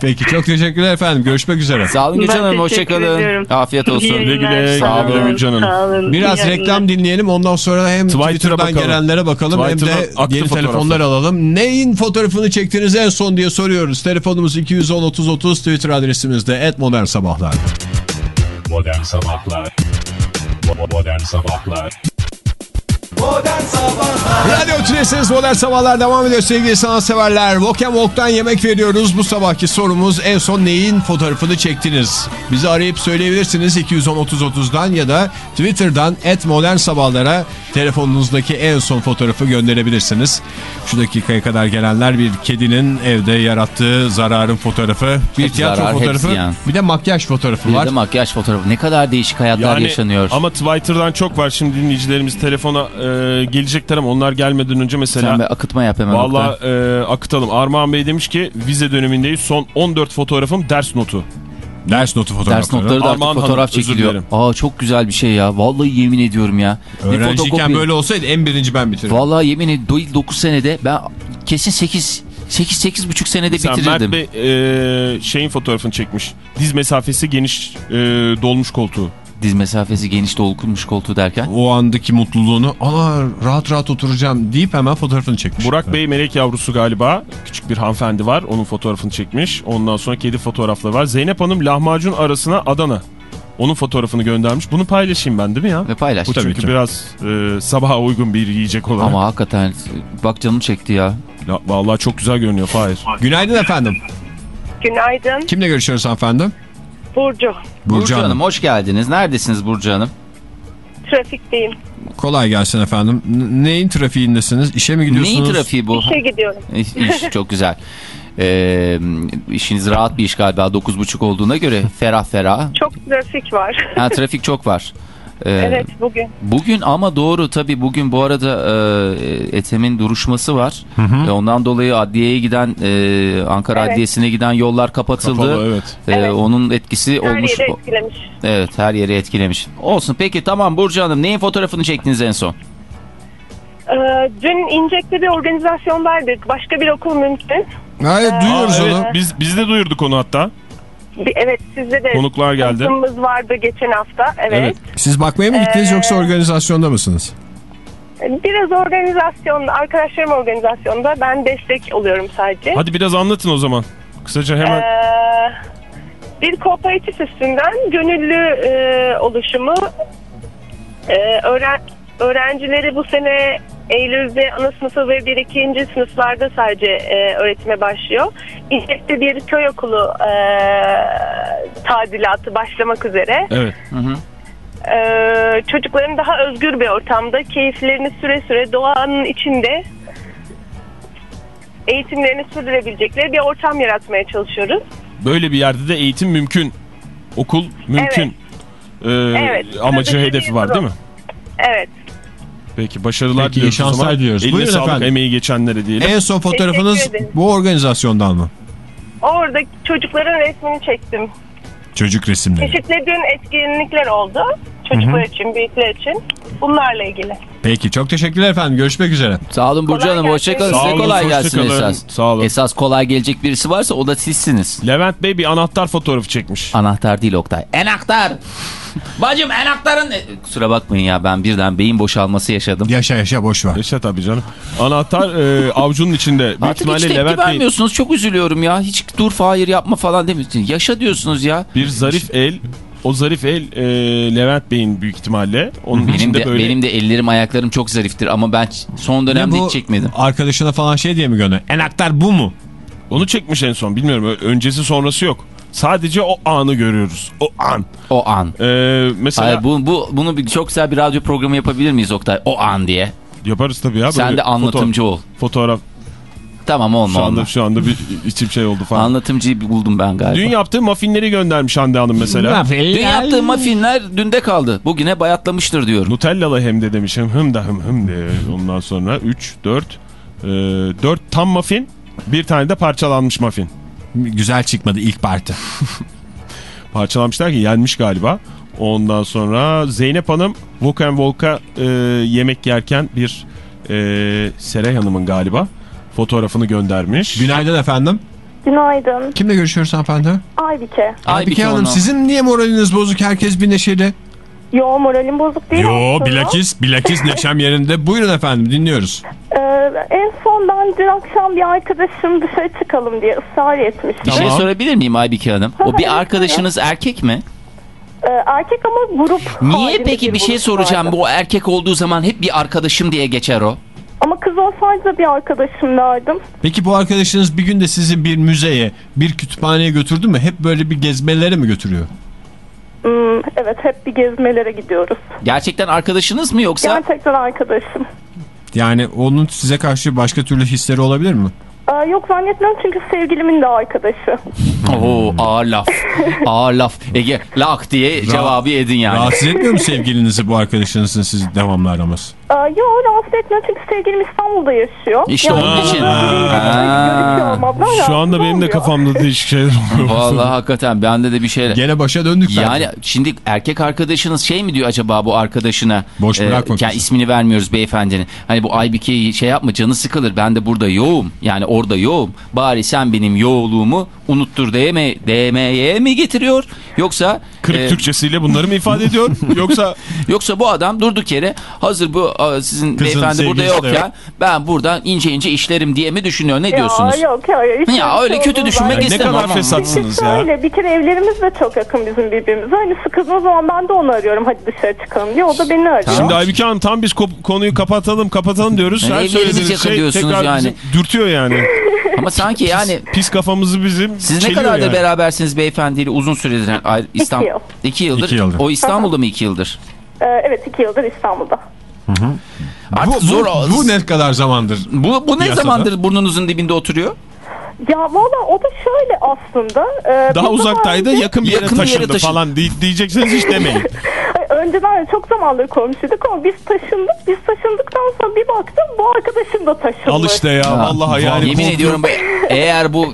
[SPEAKER 4] Peki çok teşekkürler efendim. Görüşmek üzere.
[SPEAKER 5] Sağ olun Gülcan Hanım hoşçakalın. Afiyet olsun.
[SPEAKER 6] Güle güle, sağ olun Gülcan Hanım.
[SPEAKER 9] sağ olun.
[SPEAKER 4] Biraz
[SPEAKER 9] İyi
[SPEAKER 4] reklam dinleyelim. Ondan sonra hem Twitter'dan
[SPEAKER 6] bakalım.
[SPEAKER 4] gelenlere bakalım hem de yeni telefonlar alalım. Neyin fotoğrafını çektiniz en son diye soruyoruz. Telefonumuz 210 30 30 Twitter adresimizde @modernsabahlar.
[SPEAKER 2] Modern Sabahlar Modern Sabahlar
[SPEAKER 3] Modern Sabahlar
[SPEAKER 4] Radyo Tülesi'niz Modern Sabahlar devam ediyor sevgili sanatseverler. Walk and Walk'tan yemek veriyoruz. Bu sabahki sorumuz en son neyin fotoğrafını çektiniz? Bizi arayıp söyleyebilirsiniz 210 30 30'dan ya da Twitter'dan Modern Sabahlar'a telefonunuzdaki en son fotoğrafı gönderebilirsiniz. Şu dakikaya kadar gelenler bir kedinin evde yarattığı zararın fotoğrafı, bir
[SPEAKER 5] Hep
[SPEAKER 4] tiyatro
[SPEAKER 5] zarar,
[SPEAKER 4] fotoğrafı,
[SPEAKER 5] yani.
[SPEAKER 4] bir de makyaj fotoğrafı
[SPEAKER 5] Bir
[SPEAKER 4] var.
[SPEAKER 5] de makyaj fotoğrafı. Ne kadar değişik hayatlar
[SPEAKER 6] Yani
[SPEAKER 5] yaşanıyor.
[SPEAKER 6] ama Twitter'dan çok var şimdi dinleyicilerimiz telefona e, gelecekler ama onlar gelmeden önce mesela
[SPEAKER 5] Sen bir akıtma yap hemen.
[SPEAKER 6] Valla e, akıtalım. Armağan Bey demiş ki vize dönemindeyiz. Son 14 fotoğrafım ders notu.
[SPEAKER 4] Ders notu fotoğrafları.
[SPEAKER 5] Ders notları da artık
[SPEAKER 6] Armağan
[SPEAKER 5] fotoğraf
[SPEAKER 6] Hanım,
[SPEAKER 5] çekiliyor. Aa çok güzel bir şey ya. Vallahi yemin ediyorum ya.
[SPEAKER 4] Öğrenciyken
[SPEAKER 5] fotokopi-
[SPEAKER 4] böyle olsaydı en birinci ben bitiririm.
[SPEAKER 5] Vallahi yemin ediyorum 9 senede ben kesin 8 8 8 buçuk senede
[SPEAKER 6] Sen Mert
[SPEAKER 5] bitirirdim.
[SPEAKER 6] Bey e, şeyin fotoğrafını çekmiş. Diz mesafesi geniş e, dolmuş koltuğu.
[SPEAKER 5] Diz mesafesi geniş dolkunmuş koltuğu derken.
[SPEAKER 4] o andaki mutluluğunu ana rahat rahat oturacağım deyip hemen fotoğrafını çekmiş.
[SPEAKER 6] Burak Bey melek yavrusu galiba. Küçük bir hanımefendi var. Onun fotoğrafını çekmiş. Ondan sonra kedi fotoğrafları var. Zeynep Hanım lahmacun arasına Adana. Onun fotoğrafını göndermiş. Bunu paylaşayım ben değil mi ya?
[SPEAKER 5] Ve paylaş.
[SPEAKER 6] Bu çünkü
[SPEAKER 4] ki.
[SPEAKER 6] biraz e, sabaha uygun bir yiyecek olarak.
[SPEAKER 5] Ama hakikaten bak canım çekti ya.
[SPEAKER 6] Ya, vallahi çok güzel görünüyor Fahir.
[SPEAKER 4] Günaydın efendim.
[SPEAKER 10] Günaydın
[SPEAKER 4] Kimle görüşüyoruz hanımefendi?
[SPEAKER 10] Burcu.
[SPEAKER 5] Burcu, Hanım. hoş geldiniz. Neredesiniz Burcu Hanım?
[SPEAKER 10] Trafikteyim.
[SPEAKER 4] Kolay gelsin efendim. Neyin trafiğindesiniz? İşe mi gidiyorsunuz?
[SPEAKER 5] Neyin trafiği bu?
[SPEAKER 10] İşe gidiyorum.
[SPEAKER 5] İş, iş çok güzel. Ee, işiniz rahat bir iş galiba 9.30 olduğuna göre ferah ferah.
[SPEAKER 10] Çok trafik var.
[SPEAKER 5] Ha trafik çok var. Ee,
[SPEAKER 10] evet bugün.
[SPEAKER 5] Bugün ama doğru tabii bugün bu arada e, Ethem'in duruşması var. E, ondan dolayı adliyeye giden e, Ankara
[SPEAKER 10] Evet.
[SPEAKER 5] Adliyesi'ne giden yollar kapatıldı.
[SPEAKER 6] Kapalı, evet.
[SPEAKER 5] E,
[SPEAKER 10] Evet.
[SPEAKER 5] Onun etkisi
[SPEAKER 10] Her
[SPEAKER 5] olmuş.
[SPEAKER 10] yeri etkilemiş.
[SPEAKER 5] Evet her yeri etkilemiş. Olsun peki tamam Burcu Hanım neyin fotoğrafını çektiniz en son?
[SPEAKER 10] Ee, dün İncek'te bir organizasyondaydık. Başka bir okul mümkün.
[SPEAKER 4] Hayır
[SPEAKER 6] Aa,
[SPEAKER 4] duyuyoruz
[SPEAKER 6] evet,
[SPEAKER 4] onu.
[SPEAKER 6] biz, biz de duyurduk onu hatta.
[SPEAKER 10] Evet sizde de
[SPEAKER 6] Konuklar geldi.
[SPEAKER 10] tanıtımımız vardı geçen hafta. Evet.
[SPEAKER 6] Evet.
[SPEAKER 4] Siz bakmaya mı gittiniz
[SPEAKER 10] Ee,
[SPEAKER 4] yoksa organizasyonda mısınız?
[SPEAKER 10] Biraz organizasyon, arkadaşlarım organizasyonda. Ben destek oluyorum sadece.
[SPEAKER 6] Hadi biraz anlatın o zaman. Kısaca hemen.
[SPEAKER 10] Ee, bir kooperatif üstünden gönüllü e, oluşumu e, öğren öğrencileri bu sene Eylül'de ana sınıfı ve bir ikinci sınıflarda sadece e, öğretime başlıyor. İşte bir köy okulu e, tadilatı başlamak üzere.
[SPEAKER 6] Evet.
[SPEAKER 10] E, çocukların daha özgür bir ortamda keyiflerini süre süre doğanın içinde eğitimlerini sürdürebilecekleri bir ortam yaratmaya çalışıyoruz.
[SPEAKER 6] Böyle bir yerde de eğitim mümkün. Okul mümkün. Ee,
[SPEAKER 10] Evet.
[SPEAKER 6] Amacı
[SPEAKER 10] ki
[SPEAKER 6] hedefi var değil mi?
[SPEAKER 10] Evet.
[SPEAKER 6] Peki başarılar
[SPEAKER 4] Peki,
[SPEAKER 6] diliyoruz
[SPEAKER 4] şanslar
[SPEAKER 6] zaman.
[SPEAKER 4] diliyoruz.
[SPEAKER 6] Eline
[SPEAKER 4] Buyurun
[SPEAKER 6] sağlık
[SPEAKER 4] efendim.
[SPEAKER 6] emeği geçenlere diyelim.
[SPEAKER 4] En son fotoğrafınız bu organizasyondan mı?
[SPEAKER 10] Orada çocukların resmini çektim.
[SPEAKER 4] Çocuk resimleri.
[SPEAKER 10] Çeşitli dün etkinlikler oldu. Çocuklar için, büyükler için. Bunlarla ilgili.
[SPEAKER 4] Peki çok teşekkürler efendim. Görüşmek üzere.
[SPEAKER 5] Sağ olun Burcu
[SPEAKER 10] Kolay
[SPEAKER 5] Hanım. Hoşçakalın. Size
[SPEAKER 6] olun,
[SPEAKER 5] kolay gelsin
[SPEAKER 6] kalın.
[SPEAKER 5] esas.
[SPEAKER 6] Sağ olun.
[SPEAKER 5] Esas kolay gelecek birisi varsa o da sizsiniz.
[SPEAKER 6] Levent Bey bir anahtar fotoğrafı çekmiş.
[SPEAKER 5] Anahtar değil Oktay. Enaktar. Bacım enaktarın... E, Kusura bakmayın ya ben birden beyin boşalması yaşadım.
[SPEAKER 4] Yaşa yaşa boş ver.
[SPEAKER 6] Yaşa tabii canım. Anahtar e, avcunun içinde. Büyük
[SPEAKER 5] Artık hiç tepki
[SPEAKER 6] Levent Bey
[SPEAKER 5] vermiyorsunuz. Çok üzülüyorum ya. Hiç dur Fahir yapma falan demiyorsunuz. Yaşa diyorsunuz ya.
[SPEAKER 6] bir zarif el. O zarif el e, Levent Bey'in büyük ihtimalle. Onun
[SPEAKER 5] Benim de,
[SPEAKER 6] böyle
[SPEAKER 5] benim de ellerim ayaklarım çok zariftir ama ben son dönemde hiç çekmedim.
[SPEAKER 4] arkadaşına falan şey diye mi gönder? Enaktar bu mu?
[SPEAKER 6] onu çekmiş en son. Bilmiyorum öncesi sonrası yok. Sadece o anı görüyoruz. O an.
[SPEAKER 5] O an.
[SPEAKER 6] E, mesela
[SPEAKER 5] Hayır, bu, bu, bunu bir, çok güzel bir radyo programı yapabilir miyiz Oktay? O an diye.
[SPEAKER 6] yaparız tabii ya.
[SPEAKER 5] Sen
[SPEAKER 6] böyle
[SPEAKER 5] de anlatımcı ol.
[SPEAKER 6] Fotoğraf.
[SPEAKER 5] Tamam olma
[SPEAKER 6] Şu anda
[SPEAKER 5] olma.
[SPEAKER 6] şu anda bir içim şey oldu falan.
[SPEAKER 5] Anlatımcıyı buldum ben galiba.
[SPEAKER 6] Dün yaptığı muffinleri göndermiş Hande Hanım mesela.
[SPEAKER 5] Dün yaptığı muffinler dünde kaldı. Bugüne bayatlamıştır diyorum.
[SPEAKER 6] Nutellalı hem de demiş. Hım hım da hım hım de. Ondan sonra 3, 4, 4 tam muffin. Bir tane de parçalanmış muffin.
[SPEAKER 4] Güzel çıkmadı ilk parti.
[SPEAKER 6] Parçalanmış derken yenmiş galiba. Ondan sonra Zeynep Hanım Wok and Walk'a e, yemek yerken bir e, Seray Hanım'ın galiba fotoğrafını göndermiş.
[SPEAKER 4] Günaydın efendim.
[SPEAKER 8] Günaydın.
[SPEAKER 4] Kimle görüşüyoruz hanımefendi?
[SPEAKER 8] Aybike.
[SPEAKER 4] Aybike Hanım
[SPEAKER 5] onu.
[SPEAKER 4] sizin niye moraliniz bozuk? Herkes bir neşeli.
[SPEAKER 8] Yo moralim bozuk değil
[SPEAKER 4] Yo
[SPEAKER 8] aslında.
[SPEAKER 4] bilakis, bilakis neşem yerinde. Buyurun efendim dinliyoruz.
[SPEAKER 8] Ee, en son ben dün akşam bir arkadaşım dışarı çıkalım diye ısrar etmişti.
[SPEAKER 5] Bir şey sorabilir miyim Aybike Hanım? O bir arkadaşınız erkek mi?
[SPEAKER 8] Ee, erkek ama grup
[SPEAKER 5] Niye peki bir şey soracağım.
[SPEAKER 8] vardı.
[SPEAKER 5] Bu erkek olduğu zaman hep bir arkadaşım diye geçer o.
[SPEAKER 8] Ama kız olsaydı da bir arkadaşım derdim.
[SPEAKER 4] Peki bu arkadaşınız bir gün de sizi bir müzeye, bir kütüphaneye götürdü mü? Hep böyle bir gezmelere mi götürüyor?
[SPEAKER 8] Hmm, evet hep bir gezmelere gidiyoruz.
[SPEAKER 5] Gerçekten arkadaşınız mı yoksa?
[SPEAKER 8] Gerçekten arkadaşım.
[SPEAKER 4] Yani onun size karşı başka türlü hisleri olabilir mi?
[SPEAKER 8] Ee, yok zannetmiyorum çünkü sevgilimin de arkadaşı.
[SPEAKER 5] Oo ağır laf. ağır laf. Ege lak diye cevabı edin yani.
[SPEAKER 4] Rahatsız etmiyor mu sevgilinizi bu arkadaşınızın sizi devamlı araması?
[SPEAKER 8] Ee, yok rahatsız etmiyor çünkü sevgilim İstanbul'da yaşıyor.
[SPEAKER 5] İşte onun
[SPEAKER 8] bana
[SPEAKER 5] için.
[SPEAKER 8] olmamdan
[SPEAKER 6] Şu anda benim de kafamda değişik şeyler oluyor.
[SPEAKER 5] Vallahi hakikaten bende de bir şeyler.
[SPEAKER 4] Gene başa döndük bence.
[SPEAKER 5] Yani şimdi erkek arkadaşınız şey mi diyor acaba bu arkadaşına?
[SPEAKER 4] Boş bırakma
[SPEAKER 5] yani ismini vermiyoruz beyefendinin. Hani bu Aybike'yi şey yapma canı sıkılır. Ben de burada yoğum. Yani orada yoğum. Bari sen benim yoğuluğumu unuttur deme, demeye mi getiriyor? Yoksa
[SPEAKER 6] Kırık
[SPEAKER 5] e,
[SPEAKER 6] Türkçesiyle bunları mı ifade ediyor? Yoksa
[SPEAKER 5] yoksa bu adam durduk yere hazır bu sizin
[SPEAKER 4] Kızın
[SPEAKER 5] beyefendi burada
[SPEAKER 4] yok.
[SPEAKER 5] ben buradan ince ince işlerim diye mi düşünüyor? Ne diyorsunuz?
[SPEAKER 8] Ya yok hayır. hiç
[SPEAKER 5] Ya öyle
[SPEAKER 8] şey
[SPEAKER 5] kötü
[SPEAKER 8] olmaz.
[SPEAKER 5] düşünmek
[SPEAKER 6] ne
[SPEAKER 5] istemem
[SPEAKER 6] kadar
[SPEAKER 5] ama.
[SPEAKER 6] fesatsınız ya.
[SPEAKER 8] Öyle bir kere evlerimiz de çok yakın bizim birbirimize. Hani sıkıldığım zaman ben de onu arıyorum hadi dışarı çıkalım diye. O da beni arıyor.
[SPEAKER 6] Şimdi Aybüke Hanım tam biz konuyu kapatalım kapatalım diyoruz.
[SPEAKER 5] Yani
[SPEAKER 6] Her söylediğiniz
[SPEAKER 5] yakın
[SPEAKER 6] şey
[SPEAKER 5] diyorsunuz
[SPEAKER 6] tekrar
[SPEAKER 5] yani.
[SPEAKER 6] dürtüyor yani.
[SPEAKER 5] Ama sanki yani
[SPEAKER 6] Pis kafamızı bizim
[SPEAKER 5] Siz ne
[SPEAKER 6] çeliyor
[SPEAKER 5] kadardır
[SPEAKER 6] yani.
[SPEAKER 5] berabersiniz beyefendiyle uzun süredir? Yani ayrı- İstanbul.
[SPEAKER 8] yıl.
[SPEAKER 5] İki yıldır.
[SPEAKER 4] İki yıldır.
[SPEAKER 5] O İstanbul'da mı iki yıldır?
[SPEAKER 8] Ee, evet iki yıldır İstanbul'da.
[SPEAKER 5] Artık
[SPEAKER 4] Bu,
[SPEAKER 5] zor.
[SPEAKER 4] bu, bu ne kadar zamandır?
[SPEAKER 5] Bu, bu ne
[SPEAKER 4] Piyasada.
[SPEAKER 5] zamandır burnunuzun dibinde oturuyor?
[SPEAKER 8] Ya valla o da şöyle aslında. e,
[SPEAKER 6] Daha uzaktaydı
[SPEAKER 8] önce-
[SPEAKER 6] yakın bir yere
[SPEAKER 5] Yakın yere
[SPEAKER 6] taşındı
[SPEAKER 5] taşın-
[SPEAKER 6] falan diye- diyecekseniz hiç demeyin.
[SPEAKER 8] Önceden de çok zamandır komşuyduk ama biz taşındık. Biz taşındıktan sonra bir baktım bu arkadaşım da taşınmış.
[SPEAKER 6] Al işte ya vallahi yani.
[SPEAKER 5] Yemin
[SPEAKER 6] korkuyorum.
[SPEAKER 5] ediyorum eğer bu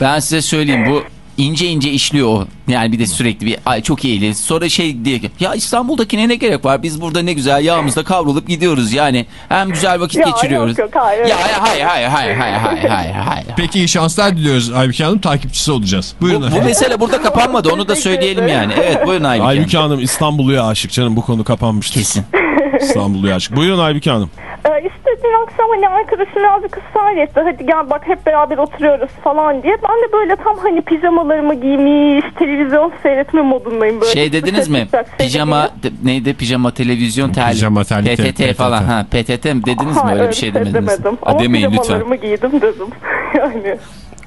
[SPEAKER 5] ben size söyleyeyim bu ince ince işliyor o. Yani bir de sürekli bir ay çok iyiydi. Sonra şey diye ya İstanbul'dakine ne gerek var? Biz burada ne güzel yağımızda kavrulup gidiyoruz yani. Hem güzel vakit
[SPEAKER 8] Ya,
[SPEAKER 5] geçiriyoruz.
[SPEAKER 8] yok, yok, hayır.
[SPEAKER 5] Ya hayır hayır hayır hayır hayır hayır hayır.
[SPEAKER 4] Peki iyi şanslar diliyoruz Aybüke Hanım. Takipçisi olacağız. Buyurun
[SPEAKER 5] Bu, bu mesele burada kapanmadı onu da söyleyelim yani. Evet buyurun Aybüke. Hanım.
[SPEAKER 6] Aybüke Hanım İstanbul'uya aşık canım bu konu kapanmıştır.
[SPEAKER 5] Kesin.
[SPEAKER 6] İstanbul'uya aşık. Buyurun Aybüke Hanım.
[SPEAKER 8] Ee, işte dün akşam hani arkadaşım birazcık ısrar etti. Hadi gel bak hep beraber oturuyoruz falan diye. Ben de böyle tam hani pijamalarımı giymiş, televizyon seyretme modundayım böyle.
[SPEAKER 5] Şey dediniz mi? Pijama neydi? Pijama televizyon tel.
[SPEAKER 4] Pijama tel,
[SPEAKER 5] PTT
[SPEAKER 4] PTT.
[SPEAKER 5] falan. Ha, PTT mi dediniz mi? Öyle bir şey demediniz.
[SPEAKER 8] demedim.
[SPEAKER 5] Ha,
[SPEAKER 8] Ama
[SPEAKER 5] demeyin lütfen.
[SPEAKER 8] pijamalarımı giydim dedim. yani.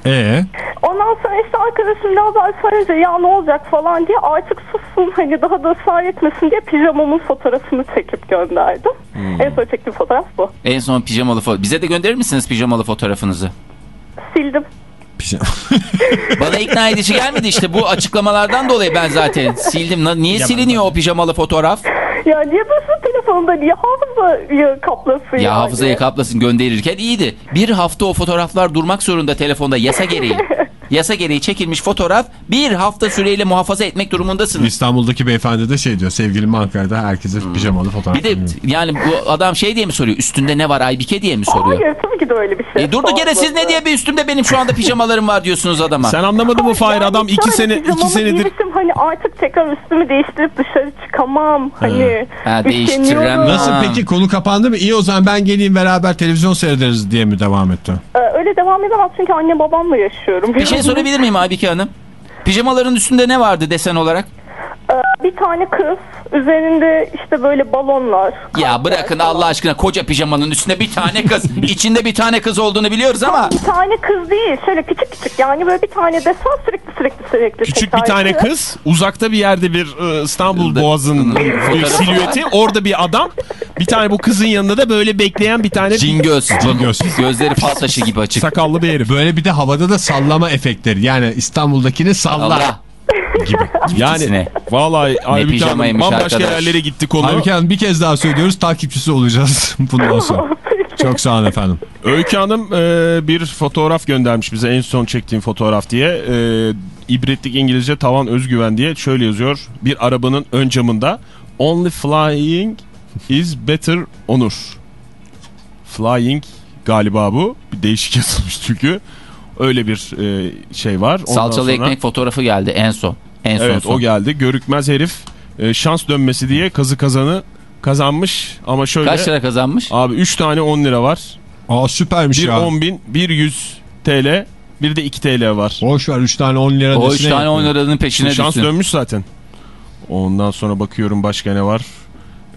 [SPEAKER 4] Ee,
[SPEAKER 8] Ondan sonra işte arkadaşım daha söyleyince ya ne olacak falan diye artık sussun hani daha da ısrar etmesin diye pijamamın fotoğrafını çekip gönderdim.
[SPEAKER 5] Hmm.
[SPEAKER 8] En son çektiğim fotoğraf bu.
[SPEAKER 5] En son pijamalı foto. Bize de gönderir misiniz pijamalı fotoğrafınızı?
[SPEAKER 8] Sildim.
[SPEAKER 5] Bana ikna edici gelmedi işte bu açıklamalardan dolayı ben zaten sildim. Niye siliniyor o pijamalı fotoğraf?
[SPEAKER 8] Ya niye basın telefonunda niye hafızayı kaplasın
[SPEAKER 5] Ya
[SPEAKER 8] yani?
[SPEAKER 5] hafızaya kaplasın gönderirken iyiydi. Bir hafta o fotoğraflar durmak zorunda telefonda yasa gereği. yasa gereği çekilmiş fotoğraf bir hafta süreyle muhafaza etmek durumundasınız.
[SPEAKER 4] İstanbul'daki beyefendi de şey diyor. Sevgilim Ankara'da herkese pijamalı fotoğraf.
[SPEAKER 5] Bir de yani bu adam şey diye mi soruyor? Üstünde ne var Aybike diye mi soruyor?
[SPEAKER 8] Hayır tabii ki de öyle bir şey.
[SPEAKER 5] E durduk yere siz ne diye bir üstümde benim şu anda pijamalarım var diyorsunuz adama.
[SPEAKER 6] Sen anlamadın mı Fahir adam iki sene iki senedir
[SPEAKER 8] Giymişim, hani artık tekrar üstümü değiştirip dışarı çıkamam. Hani
[SPEAKER 5] Ha,
[SPEAKER 8] üşeniyorum.
[SPEAKER 5] değiştiremem.
[SPEAKER 4] Nasıl
[SPEAKER 5] Ha.
[SPEAKER 4] peki konu kapandı mı? İyi o zaman ben geleyim beraber televizyon seyrederiz diye mi devam etti?
[SPEAKER 8] Ee, öyle devam edemez çünkü anne babamla yaşıyorum.
[SPEAKER 5] Bir şey sorabilir miyim Aybike Hanım? Pijamaların üstünde ne vardı desen olarak?
[SPEAKER 8] Ee, bir tane kız üzerinde işte böyle balonlar.
[SPEAKER 5] Ya bırakın Allah aşkına koca pijamanın üstünde bir tane kız. İçinde bir tane kız olduğunu biliyoruz ama.
[SPEAKER 8] Bir tane kız değil şöyle küçük küçük yani böyle bir tane desen sürekli sürekli sürekli
[SPEAKER 6] Küçük
[SPEAKER 8] tekrar
[SPEAKER 6] bir tane
[SPEAKER 8] ediyor.
[SPEAKER 6] kız uzakta bir yerde bir e, İstanbul Boğazı'nın bir
[SPEAKER 5] Fotoğrafı
[SPEAKER 6] silüeti orada bir adam bir tane bu kızın yanında da böyle bekleyen bir tane
[SPEAKER 5] Cingöz.
[SPEAKER 4] Cingöz.
[SPEAKER 5] Gözleri fal taşı gibi açık.
[SPEAKER 6] sakallı bir herif.
[SPEAKER 4] Böyle bir de havada da sallama efektleri. Yani İstanbul'dakini salla
[SPEAKER 5] Allah.
[SPEAKER 4] Gibi.
[SPEAKER 6] Yani vallahi Aybüke Hanım bambaşka
[SPEAKER 5] arkadaş.
[SPEAKER 6] yerlere gitti konu.
[SPEAKER 4] Halbuki Hanım bir kez daha söylüyoruz takipçisi olacağız bundan sonra. Çok sağ olun efendim.
[SPEAKER 6] Öykü Hanım e, bir fotoğraf göndermiş bize en son çektiğim fotoğraf diye. E, ibretlik İngilizce tavan özgüven diye şöyle yazıyor. Bir arabanın ön camında Only flying is better Onur. Flying galiba bu. Bir değişik yazılmış çünkü. Öyle bir e, şey var. Ondan
[SPEAKER 5] Salçalı
[SPEAKER 6] sonra-
[SPEAKER 5] ekmek fotoğrafı geldi en son. En son
[SPEAKER 6] Evet
[SPEAKER 5] son.
[SPEAKER 6] o geldi. Görükmez herif e, şans dönmesi diye kazı kazanı kazanmış. Ama şöyle
[SPEAKER 5] Kaç lira kazanmış?
[SPEAKER 6] abi 3 tane 10 lira var.
[SPEAKER 4] Aa süpermiş
[SPEAKER 6] Bir
[SPEAKER 4] ya.
[SPEAKER 6] 10 bin, bir 100 TL, bir de 2 TL var.
[SPEAKER 4] Boş ver 3 tane 10 lira
[SPEAKER 5] O üç
[SPEAKER 4] desene
[SPEAKER 5] tane 10
[SPEAKER 4] yapıyor.
[SPEAKER 5] liranın peşine
[SPEAKER 6] Şans
[SPEAKER 5] düşsün.
[SPEAKER 6] dönmüş zaten. Ondan sonra bakıyorum başka ne var.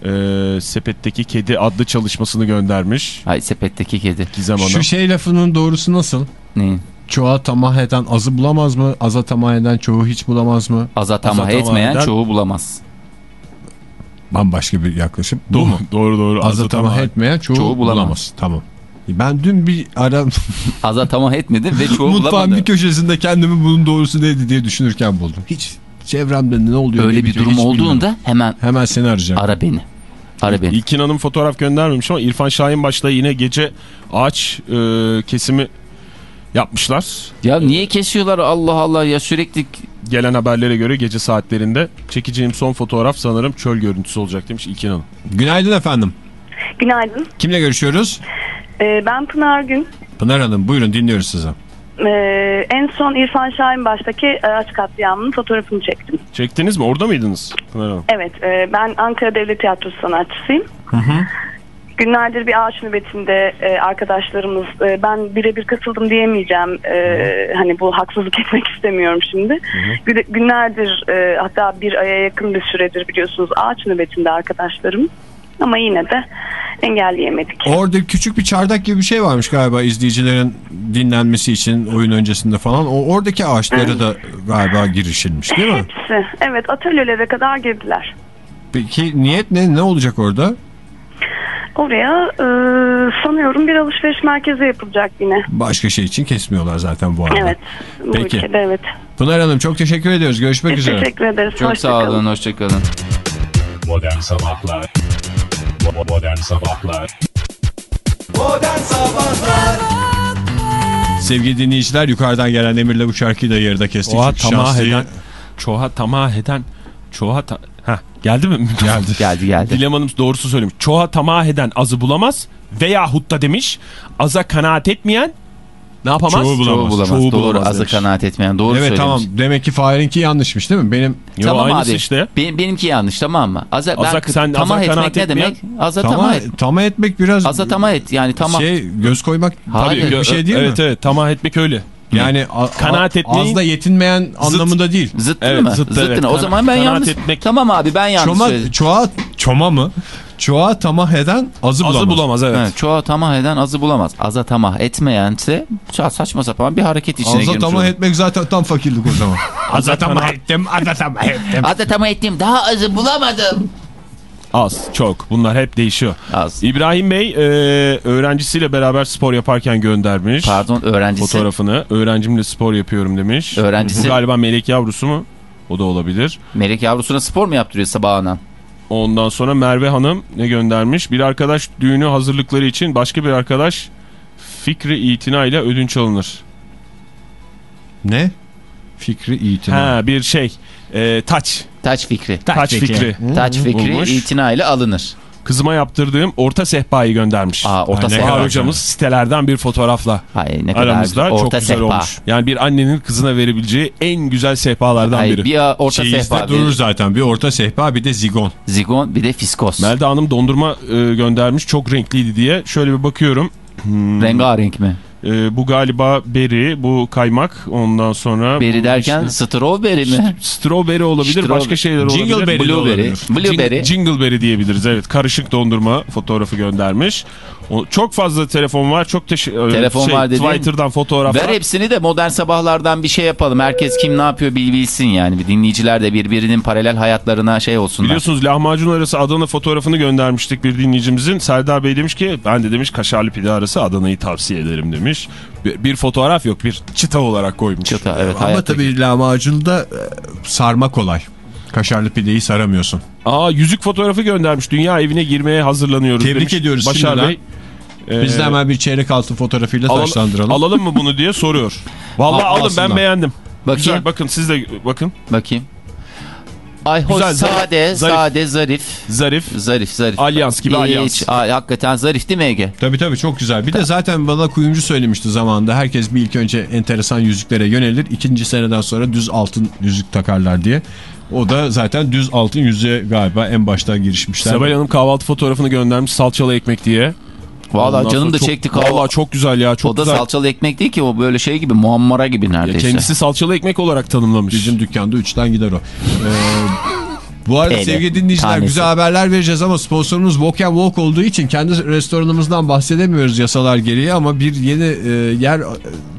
[SPEAKER 6] Ee, sepetteki kedi adlı çalışmasını göndermiş.
[SPEAKER 5] Ay sepetteki kedi.
[SPEAKER 6] Gizem Hanım.
[SPEAKER 4] Şu şey lafının doğrusu nasıl?
[SPEAKER 5] Ne?
[SPEAKER 4] Çoğa tamah eden azı bulamaz mı? Aza tamah eden çoğu hiç bulamaz mı?
[SPEAKER 5] Azatama
[SPEAKER 6] Azatama
[SPEAKER 5] etmeyen
[SPEAKER 6] eden-
[SPEAKER 5] çoğu bulamaz.
[SPEAKER 4] Bambaşka bir yaklaşım.
[SPEAKER 6] Doğru,
[SPEAKER 4] mu?
[SPEAKER 6] doğru doğru.
[SPEAKER 4] Aza tamah etmeyen çoğu,
[SPEAKER 5] Çoğu bulamaz.
[SPEAKER 4] bulamaz. Tamam. Ben dün bir ara
[SPEAKER 5] Azatama etmedi ve çoğu
[SPEAKER 4] mutfağın
[SPEAKER 5] bulamadı.
[SPEAKER 4] bir köşesinde kendimi bunun doğrusu neydi diye düşünürken buldum. Hiç çevremde ne oluyor
[SPEAKER 5] Öyle bir durum olduğunda
[SPEAKER 4] bilmiyorum.
[SPEAKER 5] hemen
[SPEAKER 4] Hemen seni arayacağım.
[SPEAKER 5] ara beni. Ara beni.
[SPEAKER 6] İlkin Hanım fotoğraf göndermemiş ama İrfan Şahin başta yine gece ağaç e, kesimi yapmışlar.
[SPEAKER 5] Ya niye kesiyorlar Allah Allah ya sürekli
[SPEAKER 6] Gelen haberlere göre gece saatlerinde çekeceğim son fotoğraf sanırım çöl görüntüsü olacak demiş İlkin Hanım.
[SPEAKER 4] Günaydın efendim.
[SPEAKER 9] Günaydın.
[SPEAKER 4] Kimle görüşüyoruz?
[SPEAKER 9] Ee, ben Pınar Gün.
[SPEAKER 4] Pınar Hanım buyurun dinliyoruz sizi.
[SPEAKER 9] Ee, en son İrfan Şahin baştaki ağaç katliamının fotoğrafını çektim.
[SPEAKER 6] Çektiniz mi? Orada mıydınız Pınar Hanım?
[SPEAKER 9] Evet, e, ben Ankara Devlet Tiyatrosu sanatçısıyım. Günlerdir bir ağaç nöbetinde e, arkadaşlarımız, e, ben birebir katıldım diyemeyeceğim. E, hani bu haksızlık etmek istemiyorum şimdi. Gü- Günlerdir, e, hatta bir aya yakın bir süredir biliyorsunuz ağaç nöbetinde arkadaşlarım. Ama yine de engelleyemedik.
[SPEAKER 4] Orada küçük bir çardak gibi bir şey varmış galiba izleyicilerin dinlenmesi için oyun öncesinde falan. O oradaki ağaçlara da galiba girişilmiş değil mi?
[SPEAKER 9] Hepsi, evet atölyelere kadar girdiler.
[SPEAKER 4] Peki niyet ne? Ne olacak orada?
[SPEAKER 9] Oraya e, sanıyorum bir alışveriş merkezi yapılacak yine.
[SPEAKER 4] Başka şey için kesmiyorlar zaten bu arada.
[SPEAKER 9] Evet. Bu
[SPEAKER 4] Peki.
[SPEAKER 9] ülkede evet.
[SPEAKER 4] Pınar Hanım çok teşekkür ediyoruz. Görüşmek
[SPEAKER 9] Biz
[SPEAKER 4] üzere.
[SPEAKER 9] teşekkür ederiz.
[SPEAKER 5] çok
[SPEAKER 9] Hoşça
[SPEAKER 5] sağ olun hoşçakalın.
[SPEAKER 2] Modern Sabahlar Modern Sabahlar
[SPEAKER 3] Modern Sabahlar
[SPEAKER 4] Sevgili dinleyiciler yukarıdan gelen emirle bu şarkıyı da yarıda kestik. Çünkü
[SPEAKER 6] tamah eden, çoğa tamah eden, çoğa ta... Heh, geldi mi? Geldi.
[SPEAKER 5] Geldi geldi.
[SPEAKER 6] Dilem Hanım doğrusu söylemiş. Çoğa tamah eden azı bulamaz veyahut da demiş aza kanaat etmeyen ne yapamaz?
[SPEAKER 4] Çoğu bulamaz.
[SPEAKER 5] Çoğu bulamaz.
[SPEAKER 6] Çoğu
[SPEAKER 5] Doğru
[SPEAKER 6] bulamaz
[SPEAKER 5] azı
[SPEAKER 6] demiş.
[SPEAKER 5] kanaat etmeyen doğru
[SPEAKER 4] Evet
[SPEAKER 5] söylemiş.
[SPEAKER 4] tamam demek ki Fahir'inki yanlışmış değil mi? Benim
[SPEAKER 6] Yo,
[SPEAKER 5] Tamam abi.
[SPEAKER 6] işte.
[SPEAKER 5] Benim, benimki yanlış tamam mı? Aza, ben,
[SPEAKER 6] Aza- sen
[SPEAKER 5] tamah etmek
[SPEAKER 6] kanaat
[SPEAKER 5] ne
[SPEAKER 6] etmeyen-
[SPEAKER 5] demek? Aza
[SPEAKER 4] tamam,
[SPEAKER 5] tamah et.
[SPEAKER 4] tamah etmek biraz
[SPEAKER 5] Aza tamah et yani tamam.
[SPEAKER 4] şey göz koymak
[SPEAKER 5] Hayır.
[SPEAKER 4] tabii bir şey değil
[SPEAKER 6] evet,
[SPEAKER 4] mi?
[SPEAKER 6] Evet tamah etmek öyle.
[SPEAKER 4] Yani
[SPEAKER 6] Kanaat etmeyin.
[SPEAKER 4] azda yetinmeyen anlamında değil.
[SPEAKER 5] Zıttı
[SPEAKER 6] Evet,
[SPEAKER 5] mı?
[SPEAKER 6] zıttı,
[SPEAKER 5] Zıttı
[SPEAKER 6] evet.
[SPEAKER 5] O zaman ben
[SPEAKER 6] kanaat
[SPEAKER 5] yanlış.
[SPEAKER 6] etmek-
[SPEAKER 5] Tamam abi ben yanlış
[SPEAKER 4] Çoma,
[SPEAKER 5] söyledim.
[SPEAKER 4] çoğa, çoma mı? Çoğa tamah eden azı bulamaz.
[SPEAKER 6] Azı bulamaz evet.
[SPEAKER 5] Evet, çoğa tamah eden azı bulamaz. Aza tamah etmeyense saçma sapan bir hareket içine
[SPEAKER 4] Aza
[SPEAKER 5] girmiş
[SPEAKER 4] tamah
[SPEAKER 5] olur.
[SPEAKER 4] etmek zaten tam fakirlik o zaman.
[SPEAKER 6] Aza tamah
[SPEAKER 4] ettim, aza tamah ettim.
[SPEAKER 5] Aza tamah ettim daha azı bulamadım.
[SPEAKER 6] Az, çok. Bunlar hep değişiyor.
[SPEAKER 5] Az.
[SPEAKER 6] İbrahim Bey e, öğrencisiyle beraber spor yaparken göndermiş.
[SPEAKER 5] Pardon öğrencisi.
[SPEAKER 6] Fotoğrafını. Öğrencimle spor yapıyorum demiş.
[SPEAKER 5] Öğrencisi-
[SPEAKER 6] Bu galiba melek yavrusu mu? O da olabilir.
[SPEAKER 5] Melek yavrusuna spor mu yaptırıyor sabahına?
[SPEAKER 6] Ondan sonra Merve Hanım ne göndermiş? Bir arkadaş düğünü hazırlıkları için başka bir arkadaş fikri itina ile ödünç alınır.
[SPEAKER 4] Ne? Fikri itina.
[SPEAKER 6] Ha bir şey. E, taç.
[SPEAKER 5] Taç fikri.
[SPEAKER 6] Taç, fikri.
[SPEAKER 5] Taç fikri
[SPEAKER 6] Bulmuş.
[SPEAKER 5] itina ile alınır.
[SPEAKER 6] Kızıma yaptırdığım orta sehpayı göndermiş.
[SPEAKER 5] Aa, orta
[SPEAKER 6] Bahar
[SPEAKER 5] sehpa.
[SPEAKER 6] hocamız sitelerden bir fotoğrafla
[SPEAKER 5] Ay ne kadar
[SPEAKER 6] aramızda
[SPEAKER 5] güzel.
[SPEAKER 6] çok
[SPEAKER 5] Orta
[SPEAKER 6] güzel
[SPEAKER 5] sehpa.
[SPEAKER 6] olmuş. Yani bir annenin kızına verebileceği en güzel sehpalardan
[SPEAKER 5] Ay,
[SPEAKER 6] biri.
[SPEAKER 5] bir orta
[SPEAKER 4] Çeyizde
[SPEAKER 5] sehpa.
[SPEAKER 4] durur
[SPEAKER 5] Bir
[SPEAKER 4] zaten. Bir orta sehpa bir de zigon.
[SPEAKER 5] zigon bir de fiskos.
[SPEAKER 6] Melda Hanım dondurma e, göndermiş çok renkliydi diye. Şöyle bir bakıyorum.
[SPEAKER 5] Rengarenk mi?
[SPEAKER 6] E, bu galiba beri, bu kaymak. Ondan sonra...
[SPEAKER 5] Beri derken
[SPEAKER 6] işte-
[SPEAKER 5] strawberry mi?
[SPEAKER 6] Strawberry olabilir,
[SPEAKER 5] Strawberry.
[SPEAKER 6] başka şeyler olabilir.
[SPEAKER 4] Jingleberry
[SPEAKER 5] Blueberry.
[SPEAKER 4] olabilir.
[SPEAKER 5] Blueberry.
[SPEAKER 6] Jing- Jingleberry diyebiliriz evet. Karışık dondurma fotoğrafı göndermiş. O, çok fazla telefon var. Çok teşekkür
[SPEAKER 5] Telefon
[SPEAKER 6] şey,
[SPEAKER 5] var dediğin-
[SPEAKER 6] Twitter'dan fotoğraflar.
[SPEAKER 5] Ver hepsini de modern sabahlardan bir şey yapalım. Herkes kim ne yapıyor bil bilsin yani. Bir dinleyiciler de birbirinin paralel hayatlarına şey olsunlar.
[SPEAKER 6] Biliyorsunuz lahmacun arası Adana fotoğrafını göndermiştik bir dinleyicimizin. Serdar Bey demiş ki ben de demiş kaşarlı pide arası Adana'yı tavsiye ederim demiş. Bir, bir fotoğraf yok bir çıta olarak koymuş.
[SPEAKER 5] Çıta, evet,
[SPEAKER 4] Ama tabii lahmacunda e, sarma kolay. Kaşarlı pideyi saramıyorsun.
[SPEAKER 6] Aa yüzük fotoğrafı göndermiş. Dünya evine girmeye hazırlanıyoruz
[SPEAKER 4] Tebrik
[SPEAKER 6] demiş.
[SPEAKER 4] ediyoruz
[SPEAKER 6] Başar
[SPEAKER 4] şimdiden.
[SPEAKER 6] Bey. Ee,
[SPEAKER 4] Biz de hemen bir çeyrek altın fotoğrafıyla
[SPEAKER 6] alal-
[SPEAKER 4] taşlandıralım.
[SPEAKER 6] alalım mı bunu diye soruyor. Vallahi
[SPEAKER 4] Al-
[SPEAKER 6] alın ben beğendim.
[SPEAKER 5] Bakayım.
[SPEAKER 6] Güzel bakın siz de bakın.
[SPEAKER 5] Bakayım. Ay hoş
[SPEAKER 6] Güzel,
[SPEAKER 5] sade,
[SPEAKER 6] zarif.
[SPEAKER 5] sade, zarif.
[SPEAKER 6] Zarif.
[SPEAKER 5] Zarif, zarif.
[SPEAKER 6] Alyans gibi
[SPEAKER 5] Hiç,
[SPEAKER 6] alyans.
[SPEAKER 5] ay, hakikaten zarif değil mi Ege?
[SPEAKER 4] Tabii tabii çok güzel. Bir de zaten bana kuyumcu söylemişti zamanında. Herkes bir ilk önce enteresan yüzüklere yönelir. ikinci seneden sonra düz altın yüzük takarlar diye. O da zaten düz altın yüzüğe galiba en başta girişmişler.
[SPEAKER 6] Seval Hanım kahvaltı fotoğrafını göndermiş salçalı ekmek diye.
[SPEAKER 5] Vallahi
[SPEAKER 6] Ondan
[SPEAKER 5] canım da
[SPEAKER 6] çok-
[SPEAKER 5] çekti kahvaltı.
[SPEAKER 6] Vallahi çok güzel ya çok
[SPEAKER 5] o da
[SPEAKER 6] güzel.
[SPEAKER 5] salçalı ekmek değil ki o böyle şey gibi muammara gibi
[SPEAKER 6] Ya
[SPEAKER 5] neredeyse.
[SPEAKER 6] kendisi salçalı ekmek olarak tanımlamış.
[SPEAKER 4] Bizim dükkanda 3'ten gider o. Ee, bu arada
[SPEAKER 5] Ele,
[SPEAKER 4] sevgili dinleyiciler
[SPEAKER 5] tanesi.
[SPEAKER 4] güzel haberler vereceğiz ama sponsorumuz Walk and Walk olduğu için kendi restoranımızdan bahsedemiyoruz yasalar gereği ama bir yeni e, yer e,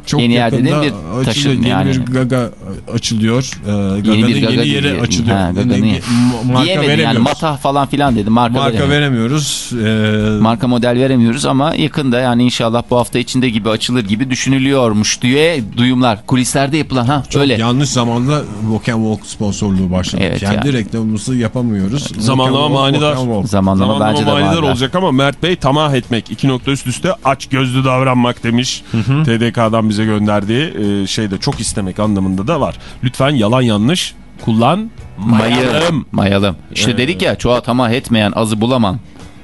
[SPEAKER 4] çok
[SPEAKER 5] Yeni
[SPEAKER 4] yakında
[SPEAKER 5] bir
[SPEAKER 4] açılıyor. Yeni
[SPEAKER 5] yani.
[SPEAKER 4] bir gaga açılıyor. Gaga'nın
[SPEAKER 5] Yeni bir
[SPEAKER 4] yeni,
[SPEAKER 5] gaga
[SPEAKER 4] yeri
[SPEAKER 5] diye-
[SPEAKER 4] açılıyor.
[SPEAKER 5] Ha,
[SPEAKER 4] Yani marka
[SPEAKER 5] Diyemedin
[SPEAKER 4] veremiyoruz.
[SPEAKER 5] yani matah falan filan dedi. Marka,
[SPEAKER 4] Marka
[SPEAKER 5] veremiyoruz.
[SPEAKER 4] veremiyoruz. Ee,
[SPEAKER 5] Marka model veremiyoruz ama yakında yani inşallah bu hafta içinde gibi açılır gibi düşünülüyormuş diye duyumlar. Kulislerde yapılan ha
[SPEAKER 4] çok
[SPEAKER 5] öyle.
[SPEAKER 4] yanlış zamanda Walk and Walk sponsorluğu başladı.
[SPEAKER 5] Evet
[SPEAKER 4] Kendi
[SPEAKER 5] ya.
[SPEAKER 4] Reklamımızı yapamıyoruz.
[SPEAKER 6] Zamanlama manidar.
[SPEAKER 5] Zamanlama,
[SPEAKER 6] Zamanlama
[SPEAKER 5] bence de
[SPEAKER 6] manidar olacak ama Mert Bey tamah etmek. iki nokta üst üste aç gözlü davranmak demiş. TDK'dan bize gönderdiği e, şeyde çok istemek anlamında da var. Lütfen yalan yanlış kullan.
[SPEAKER 5] Mayalım. Mayalım. İşte dedik ya çoğa tamah etmeyen azı bulamam.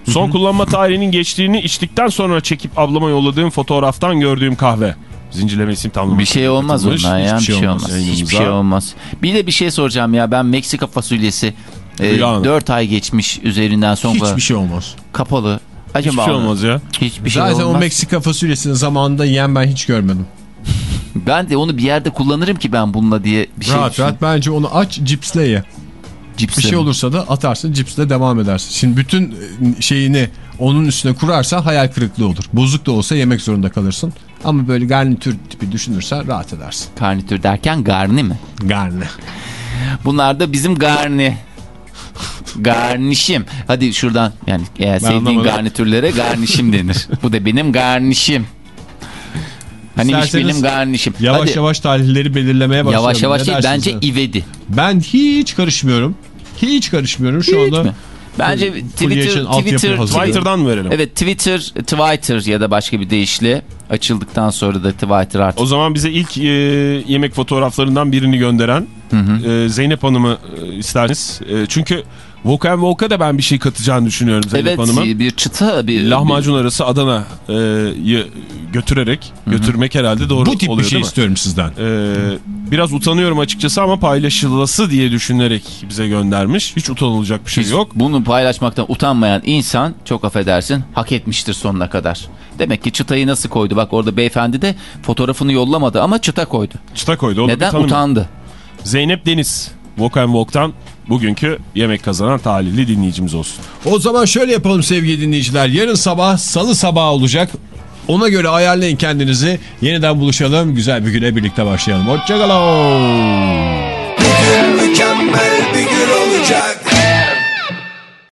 [SPEAKER 6] Son kullanma tarihinin geçtiğini içtikten sonra çekip ablama yolladığım fotoğraftan gördüğüm kahve. Zincirleme isim tamlaması.
[SPEAKER 5] Bir şey olmaz
[SPEAKER 6] Katılmış.
[SPEAKER 5] ondan ya. Bir
[SPEAKER 6] Hiçbir
[SPEAKER 5] şey olmaz.
[SPEAKER 6] yayınımıza.
[SPEAKER 5] Hiçbir şey olmaz. Bir de bir şey soracağım ya. Ben Meksika fasulyesi e,
[SPEAKER 6] Hülya Hanım.
[SPEAKER 5] 4 ay geçmiş üzerinden sonra
[SPEAKER 4] Hiçbir şey olmaz.
[SPEAKER 5] kapalı. Acaba
[SPEAKER 6] Hiçbir şey olmaz ya.
[SPEAKER 5] Hiçbir şey
[SPEAKER 4] Zaten
[SPEAKER 5] olmaz.
[SPEAKER 4] o Meksika fasulyesini zamanında yiyen ben hiç görmedim.
[SPEAKER 5] Ben de onu bir yerde kullanırım ki ben bununla diye bir şey
[SPEAKER 4] rahat
[SPEAKER 5] düşün-
[SPEAKER 4] rahat bence onu aç cipsle ye.
[SPEAKER 5] Cipsle
[SPEAKER 4] Bir şey
[SPEAKER 5] mi?
[SPEAKER 4] olursa da atarsın cipsle devam edersin. Şimdi bütün e, şeyini onun üstüne kurarsan hayal kırıklığı olur. Bozuk da olsa yemek zorunda kalırsın. Ama böyle garnitür tipi düşünürsen rahat edersin.
[SPEAKER 5] Garnitür derken garni mi?
[SPEAKER 4] Garni.
[SPEAKER 5] Bunlar da bizim garni. Garnişim. Hadi şuradan yani eğer sevdiğin
[SPEAKER 4] anlamadım.
[SPEAKER 5] garnitürlere garnişim denir. Bu da benim garnişim. Hani iş benim garnişim.
[SPEAKER 4] Yavaş
[SPEAKER 5] Hadi.
[SPEAKER 4] yavaş tarihleri belirlemeye başlayalım.
[SPEAKER 5] Yavaş yavaş değil bence ivedi.
[SPEAKER 4] Ben hiç karışmıyorum. Hiç karışmıyorum şu
[SPEAKER 5] Hiç
[SPEAKER 4] anda.
[SPEAKER 5] mi? Bence Twitter, Twitter.
[SPEAKER 6] Twitter'dan mı verelim?
[SPEAKER 5] Evet Twitter, Twitter ya da başka bir deyişle açıldıktan sonra da Twitter artık.
[SPEAKER 6] O zaman bize ilk e, yemek fotoğraflarından birini gönderen e, Zeynep Hanım'ı e, isterseniz. E, çünkü Volkan Volk'a da ben bir şey katacağını düşünüyorum Zeynep
[SPEAKER 5] Evet
[SPEAKER 6] Hanım'ın.
[SPEAKER 5] bir çıta bir
[SPEAKER 6] Lahmacun arası Adana'yı götürerek götürmek herhalde doğru
[SPEAKER 4] Bu tip
[SPEAKER 6] oluyor
[SPEAKER 4] bir şey istiyorum sizden.
[SPEAKER 6] Ee, biraz utanıyorum açıkçası ama paylaşılası diye düşünerek bize göndermiş. Hiç utanılacak bir şey
[SPEAKER 5] Hiç
[SPEAKER 6] yok.
[SPEAKER 5] Bunu paylaşmaktan utanmayan insan çok affedersin hak etmiştir sonuna kadar. Demek ki çıtayı nasıl koydu? Bak orada beyefendi de fotoğrafını yollamadı ama çıta koydu.
[SPEAKER 6] Çıta koydu. bir
[SPEAKER 5] Neden? Utandı.
[SPEAKER 6] Zeynep Deniz. Walk and Walk'tan bugünkü yemek kazanan talihli dinleyicimiz olsun.
[SPEAKER 4] O zaman şöyle yapalım sevgili dinleyiciler. Yarın sabah salı sabahı olacak. Ona göre ayarlayın kendinizi. Yeniden buluşalım. Güzel bir güne birlikte başlayalım. Hoşçakalın.
[SPEAKER 3] Mükemmel bir gün olacak